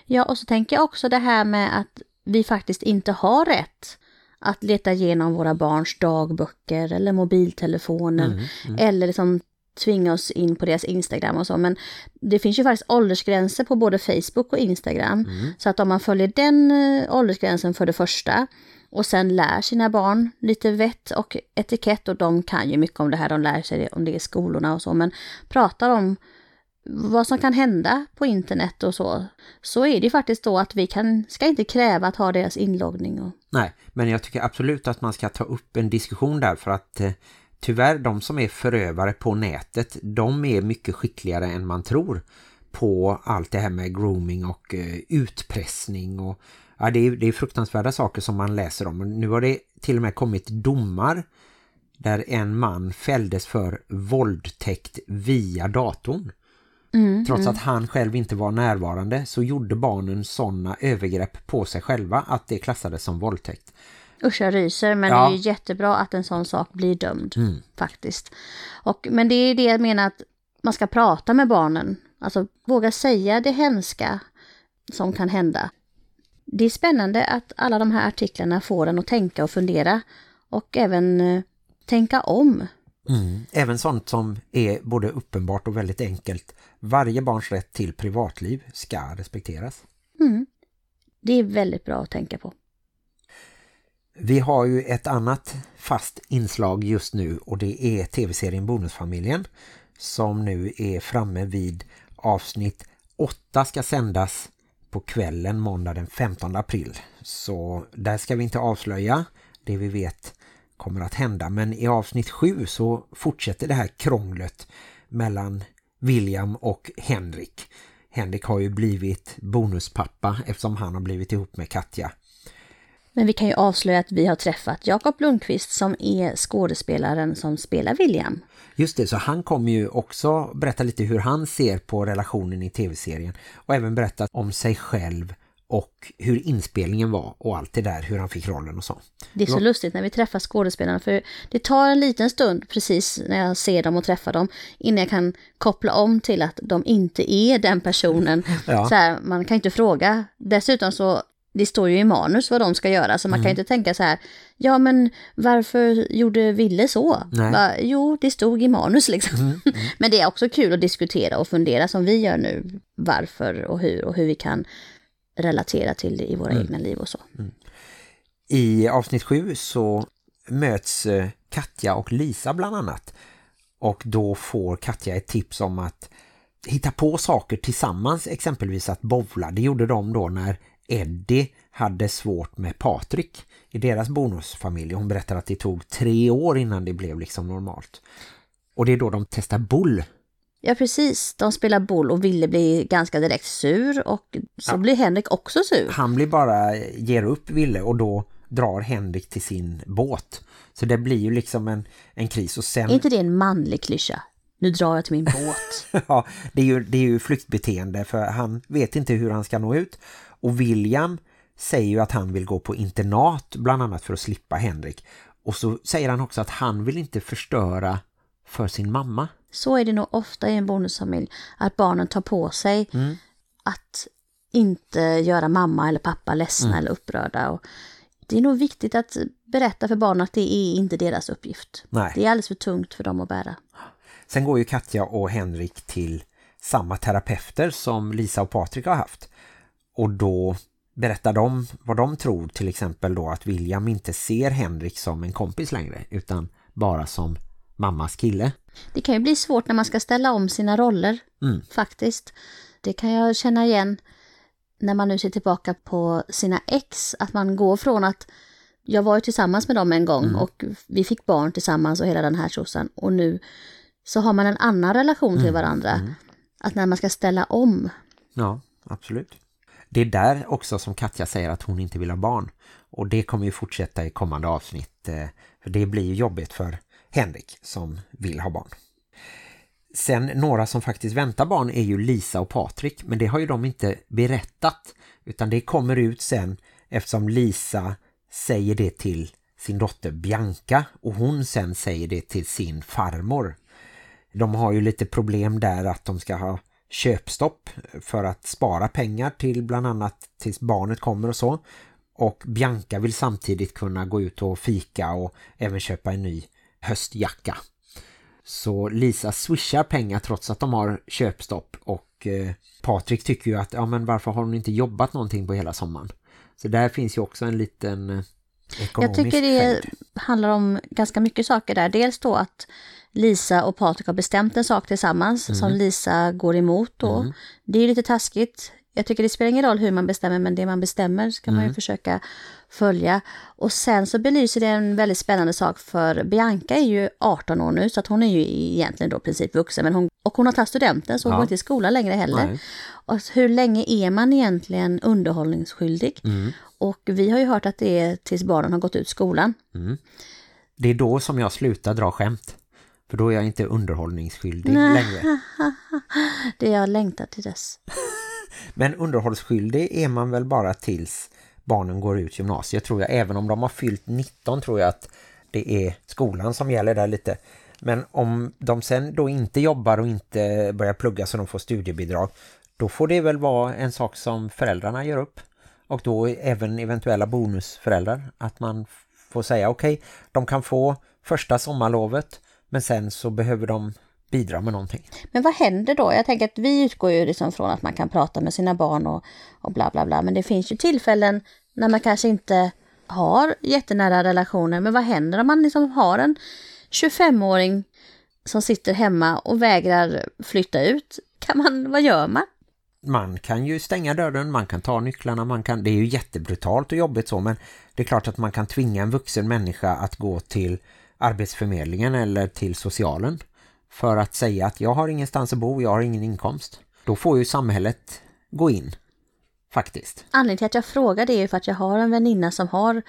Ja, och så tänker jag också det här med att vi faktiskt inte har rätt att leta igenom våra barns dagböcker eller mobiltelefoner eller liksom tvinga oss in på deras Instagram och så. Men det finns ju faktiskt åldersgränser på både Facebook och Instagram. Så att om man följer den eh, åldersgränsen för det första och sen lär sina barn lite vett och etikett och de kan ju mycket om det här, de lär sig det om det i skolorna och så, men pratar om vad som kan hända på internet och så, så är det faktiskt då att vi kan, ska inte kräva att ha deras inloggning. Och, Nej, men jag tycker absolut att man ska ta upp en diskussion där för att eh, tyvärr de som är förövare på nätet, de är mycket skickligare än man tror på allt det här med grooming och eh, utpressning och ja, det, är, det är fruktansvärda saker som man läser om. Nu har det till och med kommit domar där en man fälldes för våldtäkt via datorn. Trots att han själv inte var närvarande så gjorde barnen sådana övergrepp på sig själva att det klassades som våldtäkt. usch jag ryser, men Ja. det är jättebra att en sån sak blir dömd faktiskt. Och, men det är det jag menar att man ska prata med barnen, alltså våga säga det hemska som kan hända. Det är spännande att alla de här artiklarna får en att tänka och fundera och även eh, tänka om. Även sånt som är både uppenbart och väldigt enkelt. Varje barns rätt till privatliv ska respekteras. Det är väldigt bra att tänka på. Vi har ju ett annat fast inslag just nu och det är tv-serien Bonusfamiljen som nu är framme vid avsnitt 8 ska sändas på kvällen måndag den 15 april. Så där ska vi inte avslöja det vi vet kommer att hända. Men i avsnitt 7 så fortsätter det här krånglet mellan William och Henrik. Henrik har ju blivit bonuspappa eftersom han har blivit ihop med Katja. Men vi kan ju avslöja att vi har träffat Jakob Lundqvist som är skådespelaren som spelar William. Just det, så han kommer ju också berätta lite hur han ser på relationen i tv-serien och även berätta om sig själv och hur inspelningen var och allt det där, hur han fick rollen och så. Det är så lustigt när vi träffar skådespelarna för det tar en liten stund precis när jag ser dem och träffar dem innan jag kan koppla om till att de inte är den personen. Ja. Så här, man kan inte fråga. Dessutom så det står ju i manus vad de ska göra så man Mm. kan ju inte tänka så här ja men varför gjorde Ville så? Va, jo, det stod i manus liksom. men det är också kul att diskutera och fundera som vi gör nu varför och hur och hur vi kan relatera till det i våra egna liv och så. I avsnitt sju så möts eh, Katja och Lisa bland annat. Och då får Katja ett tips om att hitta på saker tillsammans, exempelvis att bowla. Det gjorde de då när Eddie hade svårt med Patrik i deras bonusfamilj. Hon berättar att det tog tre år innan det blev liksom normalt. Och det är då de testar boll. Ja, precis. De spelar boll och Ville blir ganska direkt sur och så blir Henrik också sur. Han blir bara, ger upp Ville och då drar Henrik till sin båt. Så det blir ju liksom en, en kris. Och sen... Är inte det en manlig klyscha? Nu drar jag till min båt. Ja, det är, ju, det är ju flyktbeteende för han vet inte hur han ska nå ut. Och William säger ju att han vill gå på internat bland annat för att slippa Henrik. Och så säger han också att han vill inte förstöra för sin mamma. Så är det nog ofta i en bonusfamilj att barnen tar på sig Mm. att inte göra mamma eller pappa ledsna Mm. eller upprörda. Och det är nog viktigt att berätta för barnen att det är inte deras uppgift. Nej. Det är alldeles för tungt för dem att bära. Sen går ju Katja och Henrik till samma terapeuter som Lisa och Patrik har haft. Och då berättar de vad de tror till exempel då att William inte ser Henrik som en kompis längre utan bara som mammas kille. Det kan ju bli svårt när man ska ställa om sina roller, Mm. faktiskt. Det kan jag känna igen när man nu ser tillbaka på sina ex, att man går från att jag var ju tillsammans med dem en gång och vi fick barn tillsammans och hela den här tjosan och nu så har man en annan relation till varandra. Att när man ska ställa om, Ja, absolut. Det är där också som Katja säger att hon inte vill ha barn. Och det kommer ju fortsätta i kommande avsnitt. eh, För det blir ju jobbigt för Henrik som vill ha barn. Sen några som faktiskt väntar barn är ju Lisa och Patrik. Men det har ju de inte berättat. Utan det kommer ut sen eftersom Lisa säger det till sin dotter Bianca. Och hon sen säger det till sin farmor. De har ju lite problem där att de ska ha köpstopp för att spara pengar till bland annat tills barnet kommer och så. Och Bianca vill samtidigt kunna gå ut och fika och även köpa en ny höstjacka. Så Lisa swishar pengar trots att de har köpstopp och eh, Patrik tycker ju att ja men varför har hon inte jobbat någonting på hela sommaren? Så där finns ju också en liten eh, jag tycker det fejd. handlar om ganska mycket saker där. Dels då att Lisa och Patrik har bestämt en sak tillsammans som Lisa går emot då. Det är ju lite taskigt. Jag tycker det spelar ingen roll hur man bestämmer men det man bestämmer ska man ju försöka följa. Och sen så belyser det en väldigt spännande sak för Bianca är ju 18 år nu så att hon är ju egentligen då i princip vuxen men hon, och hon har tagit studenten så hon Ja. går inte i skolan längre heller. Nej. Och hur länge är man egentligen underhållningsskyldig? Och vi har ju hört att det är tills barnen har gått ut skolan. Det är då som jag slutar dra skämt. För då är jag inte underhållningsskyldig längre. Det jag längtar till dess. Men underhållsskyldig är man väl bara tills barnen går ut gymnasiet tror jag. Även om de har fyllt 19 tror jag att det är skolan som gäller där lite. Men om de sen då inte jobbar och inte börjar plugga så de får studiebidrag. Då får det väl vara en sak som föräldrarna gör upp. Och då även eventuella bonusföräldrar. Att man får säga okej, de kan få första sommarlovet. Men sen så behöver de bidra med någonting. Men vad händer då? Jag tänker att vi utgår ju liksom från att man kan prata med sina barn och, och bla bla bla. Men det finns ju tillfällen när man kanske inte har jättenära relationer. Men vad händer om man liksom har en 25-åring som sitter hemma och vägrar flytta ut? Kan man, vad gör man? Man kan ju stänga dörren, man kan ta nycklarna, man kan, det är ju jättebrutalt och jobbigt så, men det är klart att man kan tvinga en vuxen människa att gå till arbetsförmedlingen eller till socialen. för att säga att jag har ingenstans att bo, jag har ingen inkomst. Då får ju samhället gå in, faktiskt. Anledningen till att jag frågar det är för att jag har en väninna som har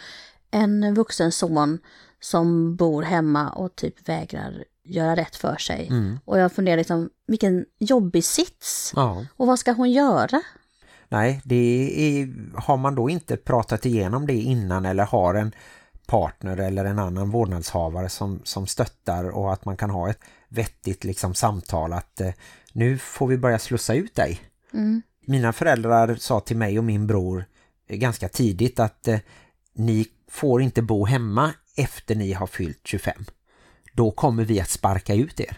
en vuxen son som bor hemma och typ vägrar göra rätt för sig. Och jag funderar liksom, vilken jobbig sits. Ja. Och vad ska hon göra? Nej, det är, har man då inte pratat igenom det innan eller har en partner eller en annan vårdnadshavare som, som stöttar och att man kan ha ett vettigt liksom, samtal att eh, nu får vi börja slussa ut dig. Mina föräldrar sa till mig och min bror eh, ganska tidigt att eh, ni får inte bo hemma efter ni har fyllt 25. Då kommer vi att sparka ut er.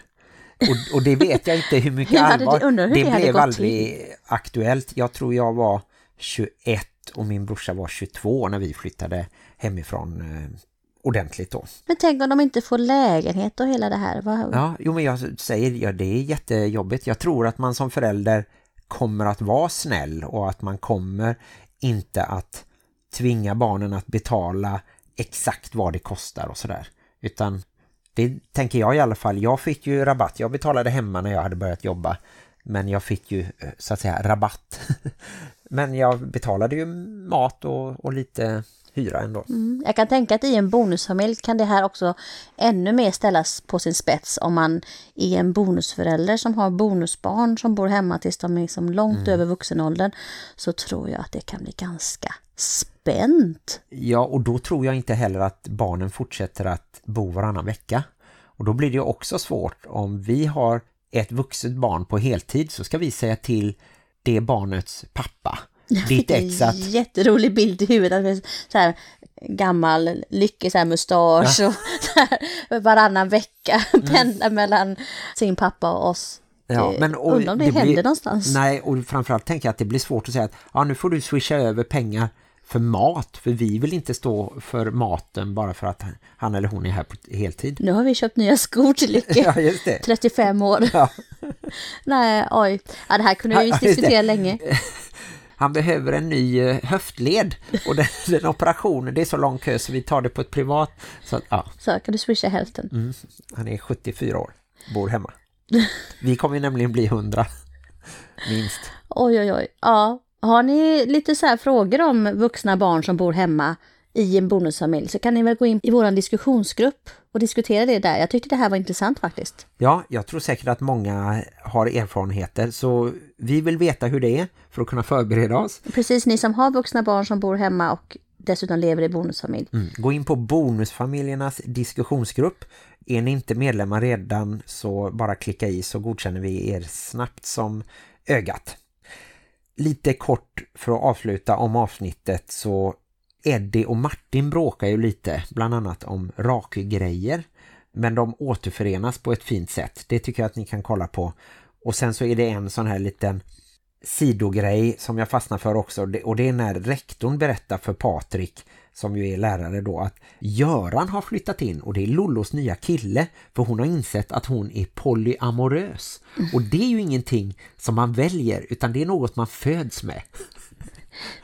Och, och det vet jag inte hur mycket allvar. hur det det blev aldrig aktuellt. Jag tror jag var 21 och min brorsa var 22 när vi flyttade hemifrån eh, ordentligt då. Men tänk om de inte får lägenhet och hela det här. Vad, Ja, jo men jag säger ja, det är jättejobbigt. Jag tror att man som förälder kommer att vara snäll och att man kommer inte att tvinga barnen att betala exakt vad det kostar och sådär. Utan det tänker jag i alla fall. Jag fick ju rabatt. Jag betalade hemma när jag hade börjat jobba. Men jag fick ju eh, så att säga rabatt. men jag betalade ju mat och, och lite hyra ändå. Mm. Jag kan tänka att i en bonusfamilj kan det här också ännu mer ställas på sin spets om man är en bonusförälder som har bonusbarn som bor hemma tills de är liksom långt över vuxenåldern så tror jag att det kan bli ganska spänt. Ja, och då tror jag inte heller att barnen fortsätter att bo varannan vecka. Och då blir det ju också svårt om vi har ett vuxet barn på heltid så ska vi säga till det barnets pappa. Ditt ex att... Jätterolig bild i huvudet. Det så här, gammal lyckig så här mustasch och så här, varannan vecka pendlar mellan sin pappa och oss. Ja, Det- men, och om det, händer blir- någonstans. Nej, och framförallt tänker jag att det blir svårt att säga att ja, nu får du swisha över pengar för mat. För vi vill inte stå för maten bara för att han eller hon är här på heltid. Nu har vi köpt nya skor till Lycke. Ja, just det. 35 år. Ja. Nej, oj. Ja, det här kunde vi just diskutera länge. Han behöver en ny eh, höftled och den, den operationen, det är så lång kö så vi tar det på ett privat. Så ja, Så kan du swisha hälften. mm, han är 74 år, bor hemma. Vi kommer ju nämligen bli 100, minst. Oj, oj, oj. Ja. Har ni lite så här frågor om vuxna barn som bor hemma i en bonusfamilj så kan ni väl gå in i vår diskussionsgrupp och diskutera det där. Jag tyckte det här var intressant faktiskt. Ja, jag tror säkert att många har erfarenheter så vi vill veta hur det är för att kunna förbereda oss. Precis, ni som har vuxna barn som bor hemma och dessutom lever i bonusfamilj. Mm. Gå in på bonusfamiljernas diskussionsgrupp. Är ni inte medlemmar redan så bara klicka i så godkänner vi er snabbt som ögat. Lite kort för att avsluta om avsnittet så Eddie och Martin bråkar ju lite bland annat om rakgrejer men de återförenas på ett fint sätt. Det tycker jag att ni kan kolla på. Och sen så är det en sån här liten sidogrej som jag fastnar för också och det är när rektorn berättar för Patrik som ju är lärare då att Göran har flyttat in och det är Lollos nya kille för hon har insett att hon är polyamorös. Och det är ju ingenting som man väljer utan det är något man föds med.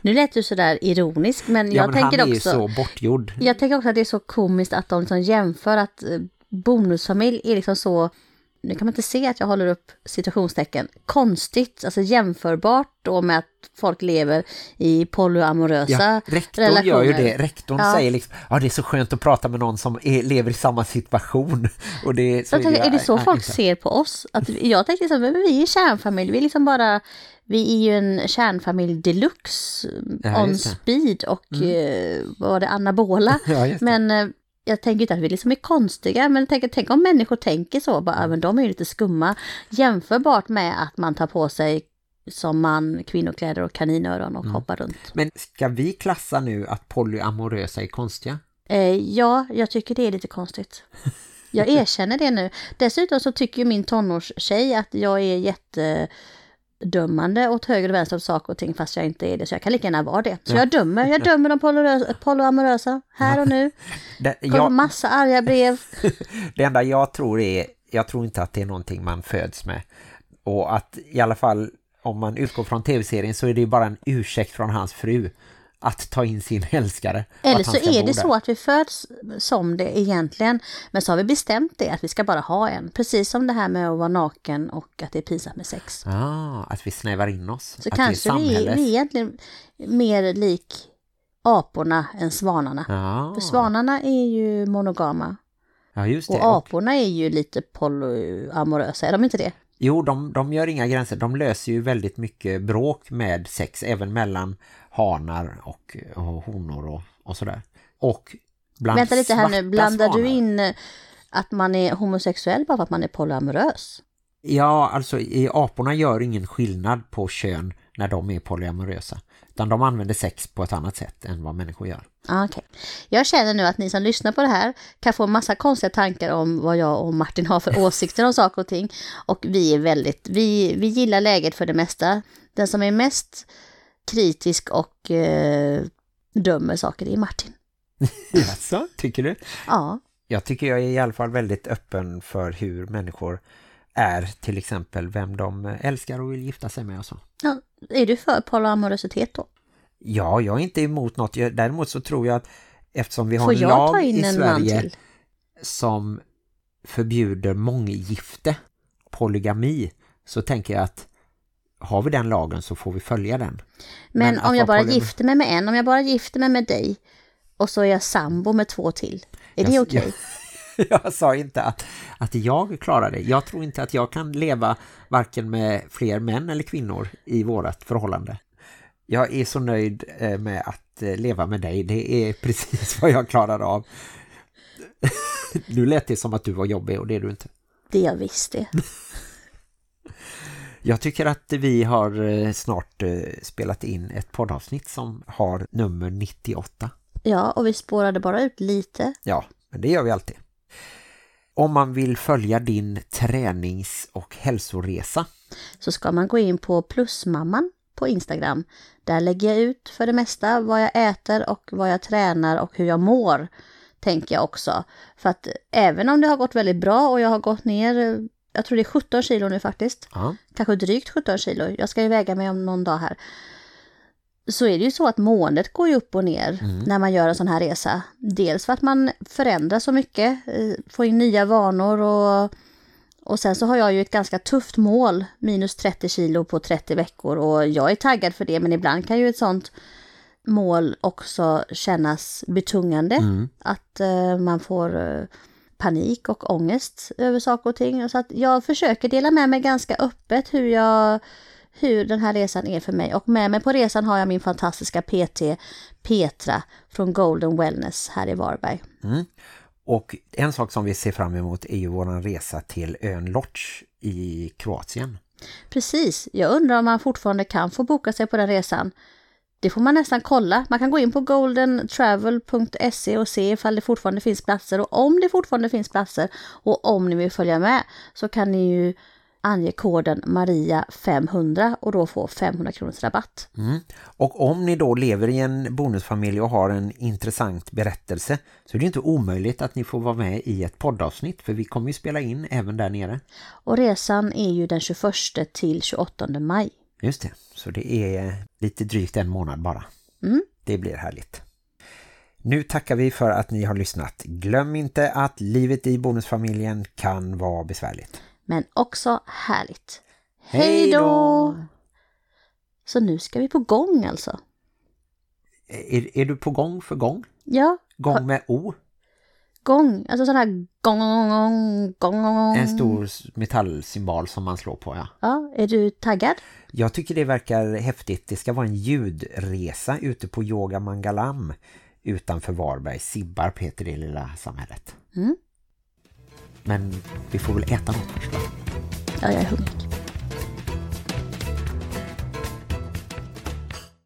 Nu lät du sådär ironisk men Ja jag men tänker han är också... så bortgjord. Jag tänker också att det är så komiskt att de liksom jämför att eh, bonusfamilj är liksom så, nu kan man inte se att jag håller upp situationstecken, konstigt, alltså jämförbart då med att folk lever i polyamorösa Ja, rektorn relationer. gör ju det. Rektorn Ja. säger liksom, ja det är så skönt att prata med någon som är, lever i samma situation. Och det, Så jag tänker, är det så ja, folk inte. ser på oss? Att jag så här, men vi är kärnfamilj, vi är liksom bara, vi är ju en kärnfamilj deluxe, Ja, on det. speed och eh, vad var det, anabola. Ja, det. Men eh, jag tänker inte att vi liksom är konstiga, men tänk, tänk om människor tänker så, bara, "Ah, men de är ju lite skumma. Jämförbart med att man tar på sig som man kvinnokläder och kaninöron och Mm. hoppar runt. Men ska vi klassa nu att polyamorösa är konstiga? Eh, ja, jag tycker det är lite konstigt. Jag erkänner det nu. Dessutom så tycker ju min tonårstjej att jag är jättedömande åt höger och vänster av saker och ting fast jag inte är det. Så jag kan lika gärna vara det. Så Ja. jag dömer. Jag dömer de polyamorösa, polyamorösa här och nu. Det, Kommer jag, massa arga brev. det enda jag tror är, jag tror inte att det är någonting man föds med. Och att i alla fall om man utgår från tv-serien så är det ju bara en ursäkt från hans fru att ta in sin älskare. Eller så är det så att vi föds som det egentligen. Men så har vi bestämt det, att vi ska bara ha en. Precis som det här med att vara naken och att det är pinsamt med sex. Ah, att vi snävar in oss. Så att kanske är vi, är- vi är egentligen mer lik aporna än svanarna. Ja. För svanarna är ju monogama. ja, just det. Och aporna är ju lite polyamorösa, är de inte det? Jo, de, de gör inga gränser. De löser ju väldigt mycket bråk med sex, även mellan hanar och, och honor och, och sådär. Och bland Vänta lite här nu, blandar svanar. du in eh, att man är homosexuell bara för att man är polyamorös? Ja, alltså i aporna gör ingen skillnad på kön när de är polyamorösa. Utan de använder sex på ett annat sätt än vad människor gör. Ah, Okej. Jag känner nu att ni som lyssnar på det här kan få en massa konstiga tankar om vad jag och Martin har för åsikter om saker och ting. Och vi är väldigt, vi, vi gillar läget för det mesta. Den som är mest kritisk och eh, dömer saker är Martin. Jaså, tycker du? Ja, Jag tycker jag är i alla fall väldigt öppen för hur människor är, till exempel vem de älskar och vill gifta sig med och så. ja. Är du för polyamorositet då? Ja, jag är inte emot något. Däremot så tror jag att eftersom vi har en jag lag i Sverige som förbjuder månggifte, polygami, så tänker jag att har vi den lagen så får vi följa den. Men, Men om jag bara gifter mig med en, om jag bara gifter mig med dig och så är jag sambo med två till. Är det Jag- okej? Jag sa inte att, att jag klarar det. Jag tror inte att jag kan leva varken med fler män eller kvinnor i vårat förhållande. Jag är så nöjd eh, med att eh, leva med dig. Det är precis vad jag klarar av. Nu lät det som att du var jobbig och det är du inte. Det jag visste. Jag tycker att vi har eh, snart spelat in ett poddavsnitt som har nummer 98. Ja, och vi spårade bara ut lite. Ja, men det gör vi alltid. Om man vill följa din tränings- och hälsoresa så ska man gå in på Plusmamman på Instagram. Där lägger jag ut för det mesta vad jag äter och vad jag tränar och hur jag mår, tänker jag också. För att även om det har gått väldigt bra och jag har gått ner, jag tror det är 17 kilo nu faktiskt, Ja. kanske drygt 17 kilo, jag ska ju väga mig om någon dag här. Så är det ju så att måendet går ju upp och ner när man gör en sån här resa. Dels för att man förändrar så mycket, eh, får in nya vanor och och sen så har jag ju ett ganska tufft mål, minus 30 kilo på 30 veckor och jag är taggad för det men ibland kan ju ett sånt mål också kännas betungande. Att eh, man får eh, panik och ångest över saker och ting. Så att jag försöker dela med mig ganska öppet hur jag hur den här resan är för mig. Och med mig på resan har jag min fantastiska PT Petra från Golden Wellness här i Varberg. Och en sak som vi ser fram emot är ju våran resa till ön Lodz i Kroatien. Precis, jag undrar om man fortfarande kan få boka sig på den resan. Det får man nästan kolla. Man kan gå in på goldentravel.se och se ifall det fortfarande finns platser. Och om det fortfarande finns platser och om ni vill följa med så kan ni ju ange koden Maria500 och då få 500 kronors rabatt. Mm. Och om ni då lever i en bonusfamilj och har en intressant berättelse så är det inte omöjligt att ni får vara med i ett poddavsnitt för vi kommer ju spela in även där nere. Och resan är ju den 21 till 28 maj. Just det, så det är lite drygt en månad bara. Mm. Det blir härligt. Nu tackar vi för att ni har lyssnat. Glöm inte att livet i bonusfamiljen kan vara besvärligt. Men också härligt. Hej då! Så nu ska vi på gång alltså. Är, är du på gång för gång? Ja, Gång med O? gång. Alltså sån här gång, gång, gång, gång. En stor metallsymbol som man slår på, ja. Ja, är du taggad? Jag tycker det verkar häftigt. Det ska vara en ljudresa ute på Yoga Mangalam utanför Varberg. Sibbarp heter det lilla samhället. Mm. Men vi får väl äta något först va? Ja, jag är hungrig.